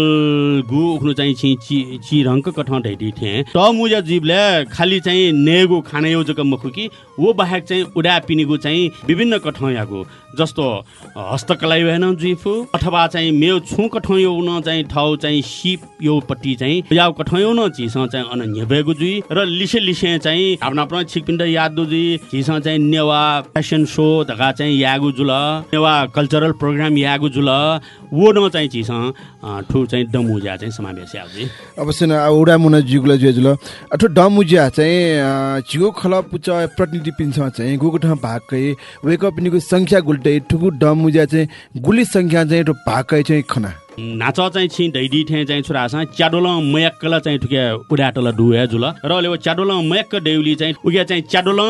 गु उख्नु चाहिँ छि छि रङ्क कठ ढैटी ठे ट मुजा जीवले खाली चाहिँ नेगु खाने योजक मखु कि वो बाहेक चाहिँ उडा पिनिगु चाहिँ विभिन्न कठ यागु जस्तो हस्तकला भएन जुइफु अथवा चाहिँ मेउ छु कठौँ न चाहिँ ठाउँ चाहिँ सिप यो पट्टि चाहिँ याउ कठौँ न झिस चाहिँ अन न्हेबेको जुइ र लिसे लिसे चाहिँ आफ्नो आफ्नो छिकपिन्ड याद जुइ झिस चाहिँ नेवा फेसन सो धगा चाहिँ यागु जुल नेवा कल्चरल प्रोग्राम यागु जुल वो न चाहिँ अ, ठु चाहिँ डमुजा चाहिँ समावेश याउ अवश्य उडा मुना जिगुला जुजुल अथवा डमुजिया चाहिँ जिगु खला पुच प्रतिनिधि पिन्छ चाहिँ। गुगु ठाउँ भाकै वेक अप निको संख्या गुल्टै ठुगु डमुजिया चाहिँ गुली संख्या चाहिँ भाकै चाहिँ खना। नाच चाहिँ छि ढैडी ठे चाहिँ छोरासँग च्याडोल मयक्कला चाहिँ ठुके उडाटोला डुए जुल। र अहिले च्याडोल मयक्क डेउली चाहिँ उगे चाहिँ च्याडोल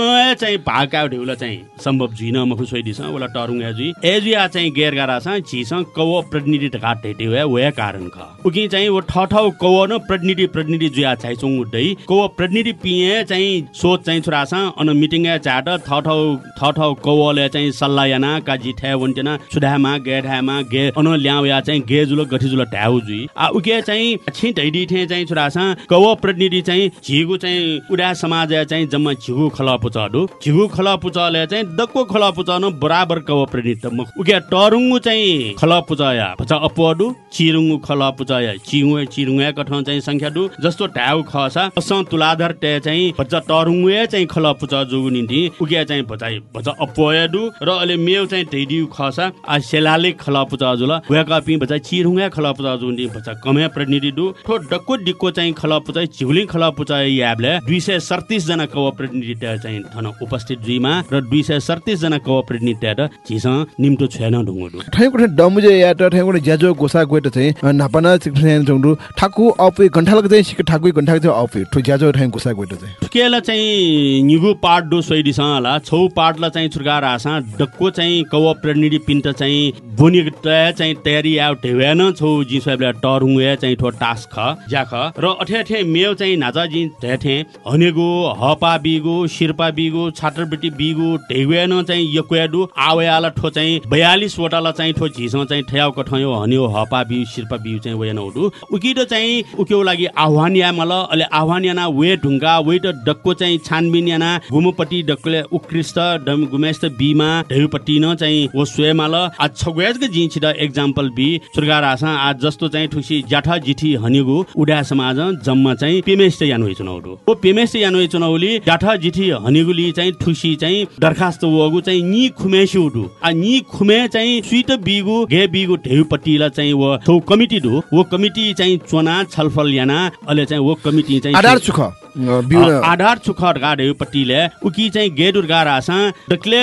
चाहिँ भाका ढेउला चाहिँ सम्भव झिन मखु सोइदिस ओला टरुङ जुइ एजुया चाहिँ गेर गारा छ झिस कव प्रतिनिधि ढका ढेटे वे वे कारण ख। उकि चाहिँ वो ठ ठ कव न प्रतिनिधि प्रतिनिधि जुया चाहिँ चुङ उड्दै कव प्रतिनिधि पिए चाहिँ सोच चाहिँ छोरास अन मिटिङ चाट ठ थ ठ कवले चाहिँ सल्लाह याना का जिठे वन्टेना सुधामा गेढामा गे अन ल्याउ या चाहिँ गे जुल गठी जुल ढ्याउ जुई आ उके चाहिँ छिट ढैडी ठे चाहिँ छोरास कव प्रतिनिधि चाहिँ झिगु चाहिँ उडा समाज चाहिँ जम्मा झिगु खला पुचडु झिगु खला पुचले चाहिँ दक्को खला पुचन बराबर कव प्रतिनिधि मुख उके टरुङ्गु चाहिँ खला पुचया भचा अपडु चिरुङ्गु खला पुचया चिङु चिरुङ्गे कठन चाहिँ संख्या दु जस्तो ढ्याउ खसा अस तुलाधर टे चाहिँ भचा टरुङ्गे चाहिँ खला पुच जुगु निन्ति उके चाहिँ भचाइ भचा अपयडु र अहिले मेउ चाहिँ ढैडी खसा आ सेलाले खला पुच जुल। वेका पि भचा चिरुङ्गे खला पुच जुनि भचा कमे प्रतिनिधि दु ठो डक्को डिक्को चाहिँ खला पुच झिगुलिङ खला पुच याबले दुई सय सडतिस जना कव प्रतिनिधि चाहिँ थन उपस्थित जुइमा र दुई सय सडतिस जना कव प्रतिनिधि टे झिस निम्तो छैन ढुङ्गो दु ठाइको ठाउँ डमुजे या त ठाइको ठाउँ ज्याजो गोसा गएट चाहिँ नापाना चिकन चौडु ठाकु अपे घण्टाలకు चाहिँ सिक ठाकु घण्टाको चाहिँ अपे ठो ज्याजो ठाइको गोसा गएट चाहिँ। ठुकेला चाहिँ निगु पाट डो सोइदिसँगला छौ पाटला चाहिँ छुर्गार आसा डक्को चाहिँ कव प्रतिनिधि पिन्ट चाहिँ बुनि तय चाहिँ तयारी आउ ढेवेन छौ जिसले टरुङे चाहिँ ठो टास ख ज्याख र अठे अठे मेउ चाहिँ नाचा जि ढेठे हनेगु हपा बिगु शिर्पा बिगु छात्रवृत्ति बिगु ढेवेन चाहिँ यक्वेडु आवेला ठो चाहिँ बयालिस वटाला चाहिँ ठो झिस चाहिँ ठ्याउ कठयो हन्यो हपा बिउ शिर्पा बिउ चाहिँ वेन उडु उकिट चाहिँ उक्यो लागि आह्वान मल अहिले आह्वान याना वे ढुङ्गा वे डक्को चाहिँ छानबिन याना गुमुपट्टि डक्कोले उकृष्ट डम गुमेस्त बीमा ढेउपट्टि न चाहिँ वो स्वयमाल आज छगुयाजको जी छिट एक्जाम्पल बी सुर्गार आसा आज जस्तो चाहिँ ठुसी ज्याठा जिठी हनिगु उडा समाज जम्मा चाहिँ पेमेस्ट यान चुनाउ ओ पेमेस्ट यान चुनाउली ज्याठा जिठी हनिगुली चाहिँ ठुसी चाहिँ दरखास्त वगु चाहिँ नि खुमेसी उडु आ नि खुमे चाहिँ स्विट बिगु गे बिगु ढेउपट्टिलाई चाहिँ वो थौ कमिटी दु। वो कमिटी चाहिँ चुना छलफल याना अहिले चाहिँ वो कमिटी चाहिँ आधार सुख। आधार चुखर गाडे पट्टिले उकी चाहिँ गेडुर गारा आसा डक्ले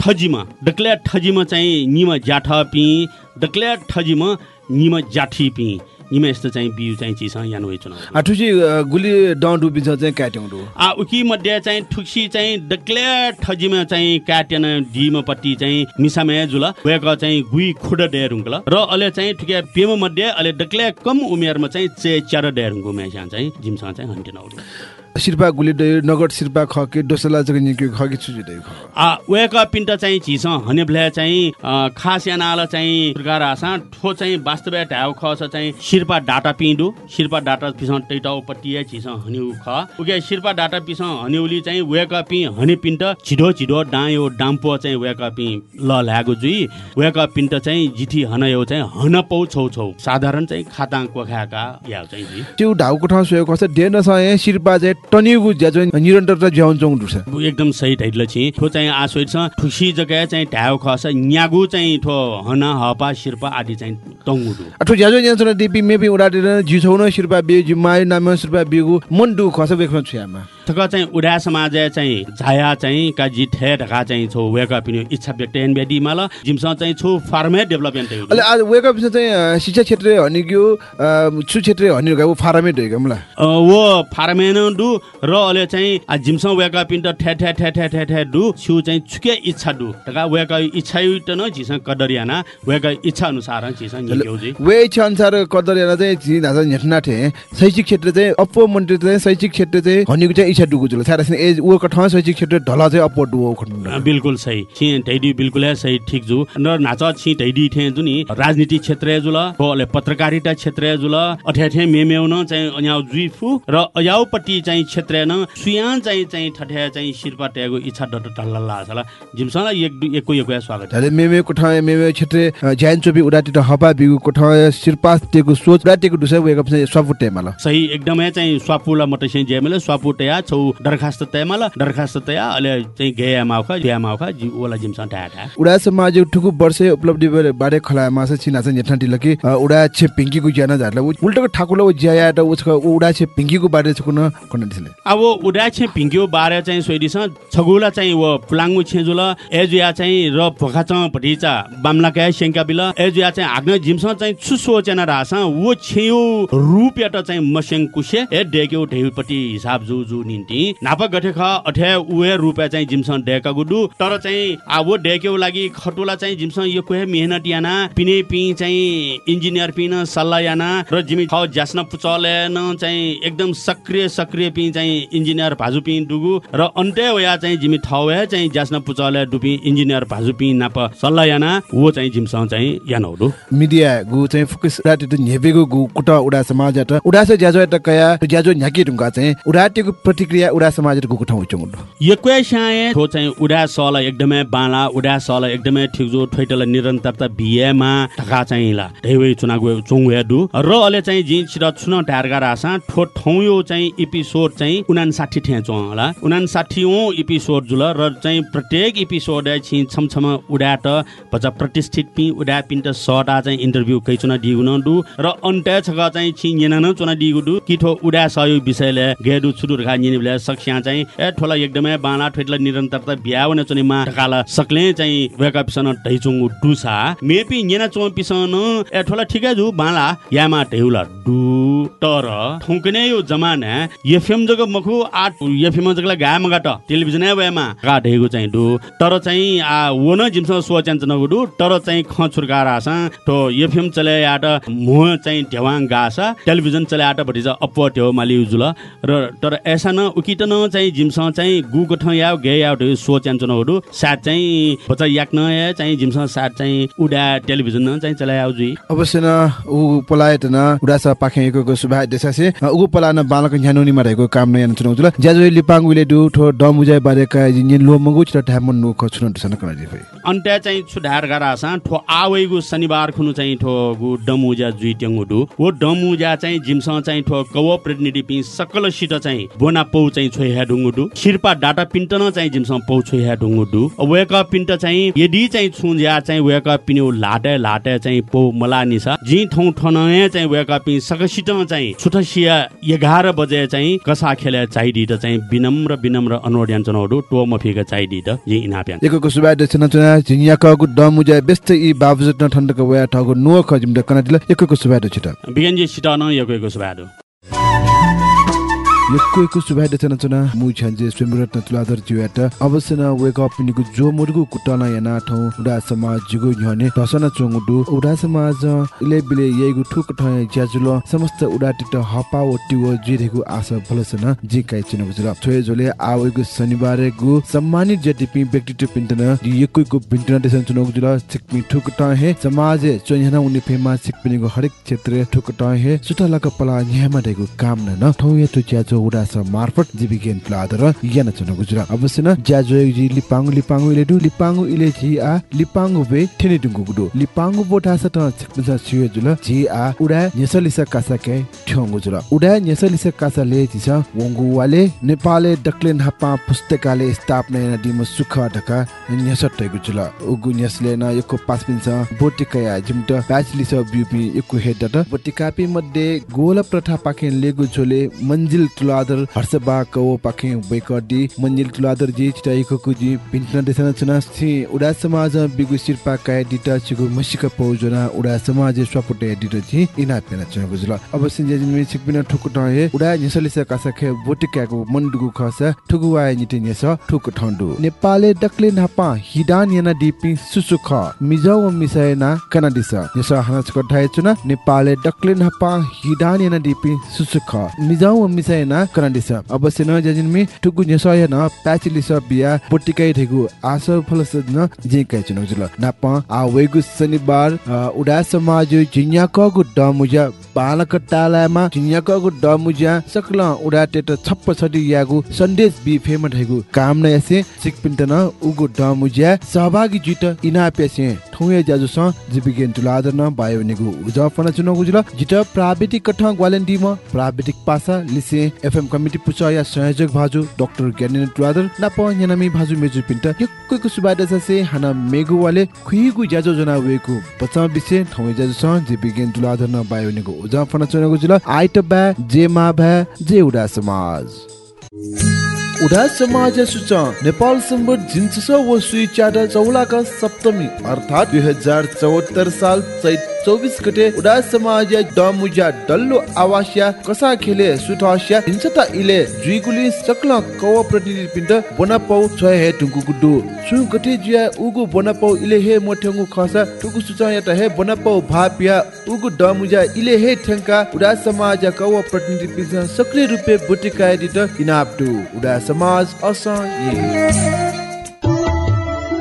ठजिमा डक्ले ठजिमा चाहिँ निम जाठ पि डक्ले ठजिमा निम जाठी पि निम यस्तो चाहिँ बिउ चाहिँ चिस यान होइ चुनाउ आ ठुसी गुली डाउन डुबिन्छ चाहिँ काट्यौँ आ उकी मध्ये चाहिँ ठुक्सी चाहिँ डक्ले ठजिमा चाहिँ काट्यान डिम पट्टि चाहिँ मिसामे जुल वेक चाहिँ गुई खुड डेरुङ्गल र अहिले चाहिँ ठुके पेम मध्ये अहिले डक्ले कम उमेरमा चाहिँ चे च्यार डेरुङ्गु मेसा चाहिँ जिमसँग चाहिँ हन्टिन शिर्पा गुली डे नगद शिर्पा खके डोसला जग निके खके छुजु दे ख आ वेक पिन्ट चाहिँ झिस हनेब्ले चाहिँ अ, खास यानाल चाहिँ प्रकार आसा ठो चाहिँ वास्तव ढाउ खस चाहिँ शिर्पा डाटा पिँडु शिर्पा डाटा पिस टैटाउपट्टि झिस हन्यु ख। उके शिर्पा डाटा पिस हन्युली चाहिँ वेक पि हने पिन्ट छिडो छिडो डायो डाम्पो चाहिँ वेक पि ल ल्यागु जुई। वेक पिन्ट चाहिँ जिठी हनयो चाहिँ हन पौ छौ छौ। साधारण चाहिँ खाता कोखाका या चाहिँ जी। त्यो ढाउको ठाउँ सोयो कस डेन सय शिर्पा चाहिँ टनिगु ज्याजो निरन्तरता ज्याउन चौँ दुस एकदम सही टाइटल छि ठो चाहिँ आसोइट छ ठुसी जग्गा चाहिँ ढ्याउ खस न्यागु चाहिँ ठो हना हपा शिर्पा आदि चाहिँ तङ्गुडु अठो ज्याजो ज्या चना डिपी मेपी उडाटेर जिछौन शिरपा बे जिमाय नाम शिरपा बेगु मुन्डु खस बेख्न छ्यामा थक चाहिँ उडा समाज चाहिँ झाया चाहिँ का जी ठे ढका चाहिँ छौ। वेका पिने इच्छा व्यक्त एन बेडी माल जिमसँग चाहिँ छु फार्मे डेभलपमेन्ट अहिले आज वेक अप चाहिँ शिक्षा क्षेत्र हनिग्यो अ, छु क्षेत्र हनिगा उ फारामे ढोइगा मलाई अ, वो फार्मे न डु र अहिले चाहिँ आ जिमसँग वेका पिन त ठे ठे ठे ठे ठे ठे डु छु चाहिँ छुके इच्छा डु। ढका वेका इच्छा त न जिसँग कदरियाना वेका इच्छा अनुसार निक्यो जी। वे इच्छा अनुसार कदर याना चाहिँ जी नाजा नेटना ठे शैक्षिक क्षेत्र चाहिँ अप्पो मन्त्री चाहिँ शैक्षिक क्षेत्र चाहिँ हनिको चाहिँ इच्छा डुगु जुल सारा एज उ कठा शैक्षिक क्षेत्र ढला चाहिँ अप्पो डुओ खण्ड बिल्कुल सही। छि ढैडी बिल्कुल है सही ठिक जु। र नाच छि ढैडी थे जुनि राजनीति क्षेत्र जुल। होले पत्रकारिता क्षेत्र जुल। अठ्या ठे मेमेउन चाहिँ अन्याउ जुइफु र अयाउपट्टि चाहिँ क्षेत्र न सुयान चाहिँ चाहिँ ठठ्या चाहिँ शिरपा ट्यागो इच्छा डट टल्ला छला जिमसँग एक एकको एक स्वागत। झले मेमे कोठा मेमे क्षेत्र ज्यान चोपी उडाटी त हपा बिगु कोठा शिरपास तेको सोच उडाटेको दुसै वेक अप चाहिँ सफुटे मला सही एकदमै चाहिँ स्वापुला मटै चाहिँ जेमेले स्वापु टया छौ दरखास्त तयमाल दरखास्त तया अहिले चाहिँ गया माउखा गया माउखा जि ओला ठ्या ठ्या। उडा समाज ठुकु वर्षे उपलब्धि बारे खला मास छिना चाहिँ नेटना टिलकी। उडा छे पिंकीको ज्यान झारला। उल्टो ठाकुला उ ज्याया त उसको उडा छे पिंकीको बारे छकुन कन दिसले। अब उडा छे पिङ्क्यो बारे चाहिँ सोइदिस छगुला चाहिँ वो पुलाङ्गु छेजुल एजुया चाहिँ र भोकाच भटिचा बामलाका सेङ्का बिल एजुया चाहिँ हाग्न जिमसँग चाहिँ छुसो चेना रास वो छेउ रुपियाँ त चाहिँ मसेङ कुसे ए डेक्यो ढेउपट्टि हिसाब जु जु निन्ति नापा गठे ख अठे उहे रुपियाँ चाहिँ जिमसँग डेका गुडु तर चाहिँ वो डेक्यो लागि खटुला चाहिँ जिमसँग यो कोहे मेहनत याना पिने पि चाहिँ इन्जिनियर पिन सल्लाह याना र जिमी ठाउँ ज्यास्न पुचले न चाहिँ एकदम सक्रिय सक्रिय पि चाहिँ इन्जिनियर भाजु पि डुगु। र अन्त्य वया चाहिँ जिमी ठाउँ चाहिँ ज्यास्न पुचले डुपि इन्जिनियर भाजु पि नाप सल्लाह याना वो चाहिँ जिमसँग चाहिँ यानौडु। मिडिया गु चाहिँ फोकस उडाटे त नेबेगु गु कुटा उडा समाज उडा से ज्याजो त कया ज्याजो न्याकी ढुङ्गा चाहिँ उडाटेको प्रतिक्रिया उडा समाज गु कुटा हुन्छ मुन्डो यक्वे शाये थो चाहिँ उडा सल एकदमै बाला उडा सल एकदमै ठिक जो ठैटल निरन्तरता बिहेमा ढका चाहिँ ला ढेवै चुनागु चोङवे दु र अहिले चाहिँ जिन छिर छुन ढारगा रासा ठो ठौँ यो चाहिँ एपिसोड चाहिँ 59 ठ्या चों होला। 59 औं एपिसोड जुल र चाहिँ प्रत्येक एपिसोड छि छमछम उडा त भचा प्रतिष्ठित पि उडा पिन्ट सटा चाहिँ इन्टरभ्यू कै चुना दिगुन दु र अन्त्य छग चाहिँ छि येन न चुना दिगु दु किठो उडा सहयोग विषयले गेडु छुडुर खा निनिबले सक्स्या चाहिँ ए ठोला एकदमै बाला ठेटला निरन्तरता बिहावन चुनिमा ढकाला सक्ले चाहिँ वेका पिसन ढैचुङ डुसा। मेपि येना चों पिसन ए ठोला ठिकै जु बाला यामा ढेउला डु। तर ठौकने यो जमाना एफएम जग मखु आठ एफएम जगला गा मगा त टेलिभिजन वेमा गा ढेगु चाहिँ डु। तर चाहिँ आ वन जिमस सो च्यान्च नगुडु तर चाहिँ ख छुर्का रासा तो एफएम चले आट मोह चाहिँ ढेवाङ गासा टेलिभिजन चले आट भटी चाहिँ अप्प ढेउ माली उजुल। र तर ऐसा न उकिट न चाहिँ जिमसँग चाहिँ गु गठ या ढेउ सो च्यान्च नगुडु साथ चाहिँ बच्चा याक न या चाहिँ जिमसँग साथ चाहिँ उडा टेलिभिजन न चाहिँ चलाइ आउजुई अवश्य न उ पलायत न उडा स पाखे एको सुभा देसासे उ पला न बालक झ्यानुनी मा रहेको काम न यान चुनाउ जुल ज्याजो लिपाङ उले दु ठो डमुजाय बारेका जिन लो मंगु छ ढामन नु ख छुन दसन कना दिफै अन्त्य चाहिँ छुढार गरासा ठो आवेगु शनिबार खुनु चाहिँ ठो गु डमुजा जुइट्याङ्गु डु। वो डमुजा चाहिँ जिमसँग चाहिँ ठो कव प्रतिनिधि पि सकल सिट चाहिँ बोना पौ चाहिँ छोइ ह्या ढुङ्गु डु शिर्पा डाटा पिन्ट न चाहिँ जिमसँग पौ छोइ ह्या ढुङ्गु डु वेक पिन्ट चाहिँ यदि चाहिँ छुन्ज्या चाहिँ वेक पिन्यु लाटे लाटे चाहिँ पौ मला निसा। जी ठौ ठनए चाहिँ वेक पि सकसिट चाहिँ छुटसिया 11 बजे चाहिँ कसा खेले चाहिदी त चाहिँ विनम्र विनम्र अनुरोध याञ्चनहरू टो मफिका चाहिदी त जी इनाप्यान। एको सुभा देसन चुना जिनिया कगु डमुजाय बेस्त इ बाबजुत न ठण्डक वया ठगु नु ख जिम कना दिल एको सुभा दे छिटा बिगेन्जी सिटाउन योगएको सुबादु यक्को एको सुभा देसन चुना मु छन्जे स्वयंरत्न तुलाधर जियाट अवश्य न वेक अप निगु जो मुडगु कुटना याना ठौ उडा समाज जुगु न्हने दसन चोङडु उडा समाज इले बिले येगु ठुक ठ ज्याजुल। समस्त उडा टिट हपा ओटिव जिरेगु आशा भलसन जी काइ चिन बुझला छोय जोले आवेगु शनिबारे गु सम्मानित जटिपि व्यक्तित्व पिन्टन। यक्को पिन्टन देसन चुनगु जुल सिकपि ठुक ट हे समाज चोयना उनि फेमा सिकपिनिगु हरेक क्षेत्र ठुक ट हे सुतलक पला न्यामा देगु काम न। ठौ ये तो ज्याजो उडास मार्फत जीविकेन तुलाधर याना चन गुजुरा। अवश्य न ज्याजो जी लिपाङु लिपाङु इले दु लिपाङु इले जी आ लिपाङु बे ठेने दुङु गुडु। लिपाङु बोटा स त छिक्पजा छियो जुल जी आ उडा नेसलिसा कासा के ठ्योङु जुल उडा नेसलिसा कासा ले जिस वंगु वाले नेपाले डक्लेन हपा पुस्तकालय स्थापना न दिम सुख ढका न्यसट गुजुल उगु न्यसले न यको पासपिन छ बोटिकया जिमट प्याचलिस बिउपि यको हेड त बोटिकापि मध्ये गोल प्रथा पाखे लेगु झोले तुलादर हर्षबा कवो पाखे बेकडी मंजिल तुलादर जी चिटाइको कुजी पिन्टना देशना चना छि उडा समाज बिगु सिरपा काय डिटा चिगु मसिक पौजना उडा समाज स्वपुटे डिटा छि इना पेना चना गुजुल अब सिन्जे जिमि छिकपिन ठुकु टहे उडा निसलिस कासखे बोटिकाको मन्डुगु खस ठुगु वाय निते नेस ठुकु ठन्डु नेपाले डक्ले नापा हिडान याना डिपि सुसुख मिजाउ मिसायना कनादिस नेस हनच कठाय चुना नेपाले डक्ले नापा हिडान याना डिपि सुसुख मिजाउ मिसायना कनादिस अवश्य न जजिनमि ठुगु नेसय न प्याचिलिस बिया बोटिकाइ ठेगु आस फलस न जे काय चुन जुल नाप आ वेगु शनिबार उडा समाज जिन्याकगु डमुजा बालक टालामा जिन्याकगु डमुजा सकल उडा टेट छप्प छडी यागु सन्देश बि फेम ठेगु काम न यसे सिकपिन्ट न उगु डमुजा सहभागी जित इना पेसे ठौये जाजु स जिबिगेन तुलादर न बायो निगु उज फन चुन गुजुल जित प्राविधिक कठ ग्वालेन्डी म प्राविधिक पासा लिसे एफएम कमिटी पुचा या संयोजक भाजु डाक्टर ज्ञानेन तुलादर नाप न्यानामी भाजु मेजु पिन्ट यक्कैको सुबाद ससे हाना मेगु वाले खुइगु जाजो जना वेगु बचा बिसे ठौये जाजु स जिबिगेन तुलादर न बायो निगु उज फन चुन गुजुल आइट बा जे मा जे उडा समाज। उडा समाज सूच नेपाल सम्बत जिन्सस व सुई च्याट चौलाका सप्तमी अर्थात् दुई हजार चौहत्तर साल चैत चौबिस गते उडा समाज डमुजा डल्लो आवास्या कसा खेले सुठास्या हिंसता इले जुइगुली सकल कव प्रतिनिधि पिण्ड बनापौ छ हे टुकु गुड्डु सु गते जिया उगु बनापौ इले हे मोठेंगु खसा टुकु सुचा यात हे बनापौ भापिया उगु डमुजा इले हे ठेंका उडा समाज कव प्रतिनिधि पिण्ड सक्रिय रूपे बुटिकाय दित इनाप्टु उडा समाज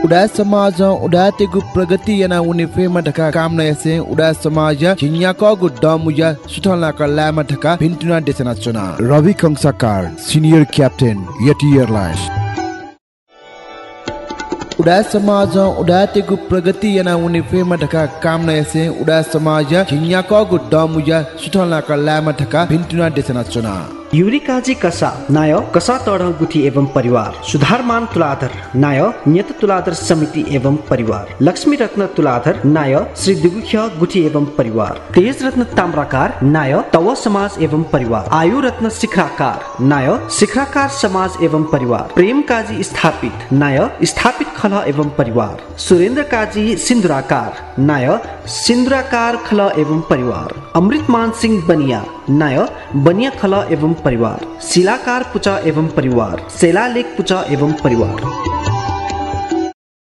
उडा समाज उडा तेगु प्रगति याना उनी फेमा ढका काम न यसे। उडा समाज झिन्या कगु डमुया सुठला का लामा ढका भिन्टुना देशना चुना। Ravi Kansakar senior captain Yeti airlines उडा समाज उडा तेगु प्रगति याना उनी फेमा ढका काम न यसे। उडा समाज झिन्या कगु डमुया सुठला का लामा ढका भिन्टुना देशना चुना। युरिकाजी कसा नाय कसा तड गुठी एवं परिवार सुधारमान तुलाधर नाय नियत तुलाधर समिति एवं परिवार लक्ष्मी रत्न तुलाधर नाय श्री दिगुख्य गुठी एवं परिवार तेज रत्न ताम्राकार नाय तव समाज एवं परिवार आयु रत्न शिखराकार नाय शिखराकार समाज एवं परिवार प्रेम काजी स्थापित नाय स्थापित खल एवं परिवार सुरेन्द्र काजी सिन्धुराकार नाय सिन्धुराकार खल एवं परिवार अमृतमान सिंह बनिया नाय बनिया खल एवं परिवार। शिलाकार पुचा एवं परिवार। सेलालेख पुचा एवं परिवार।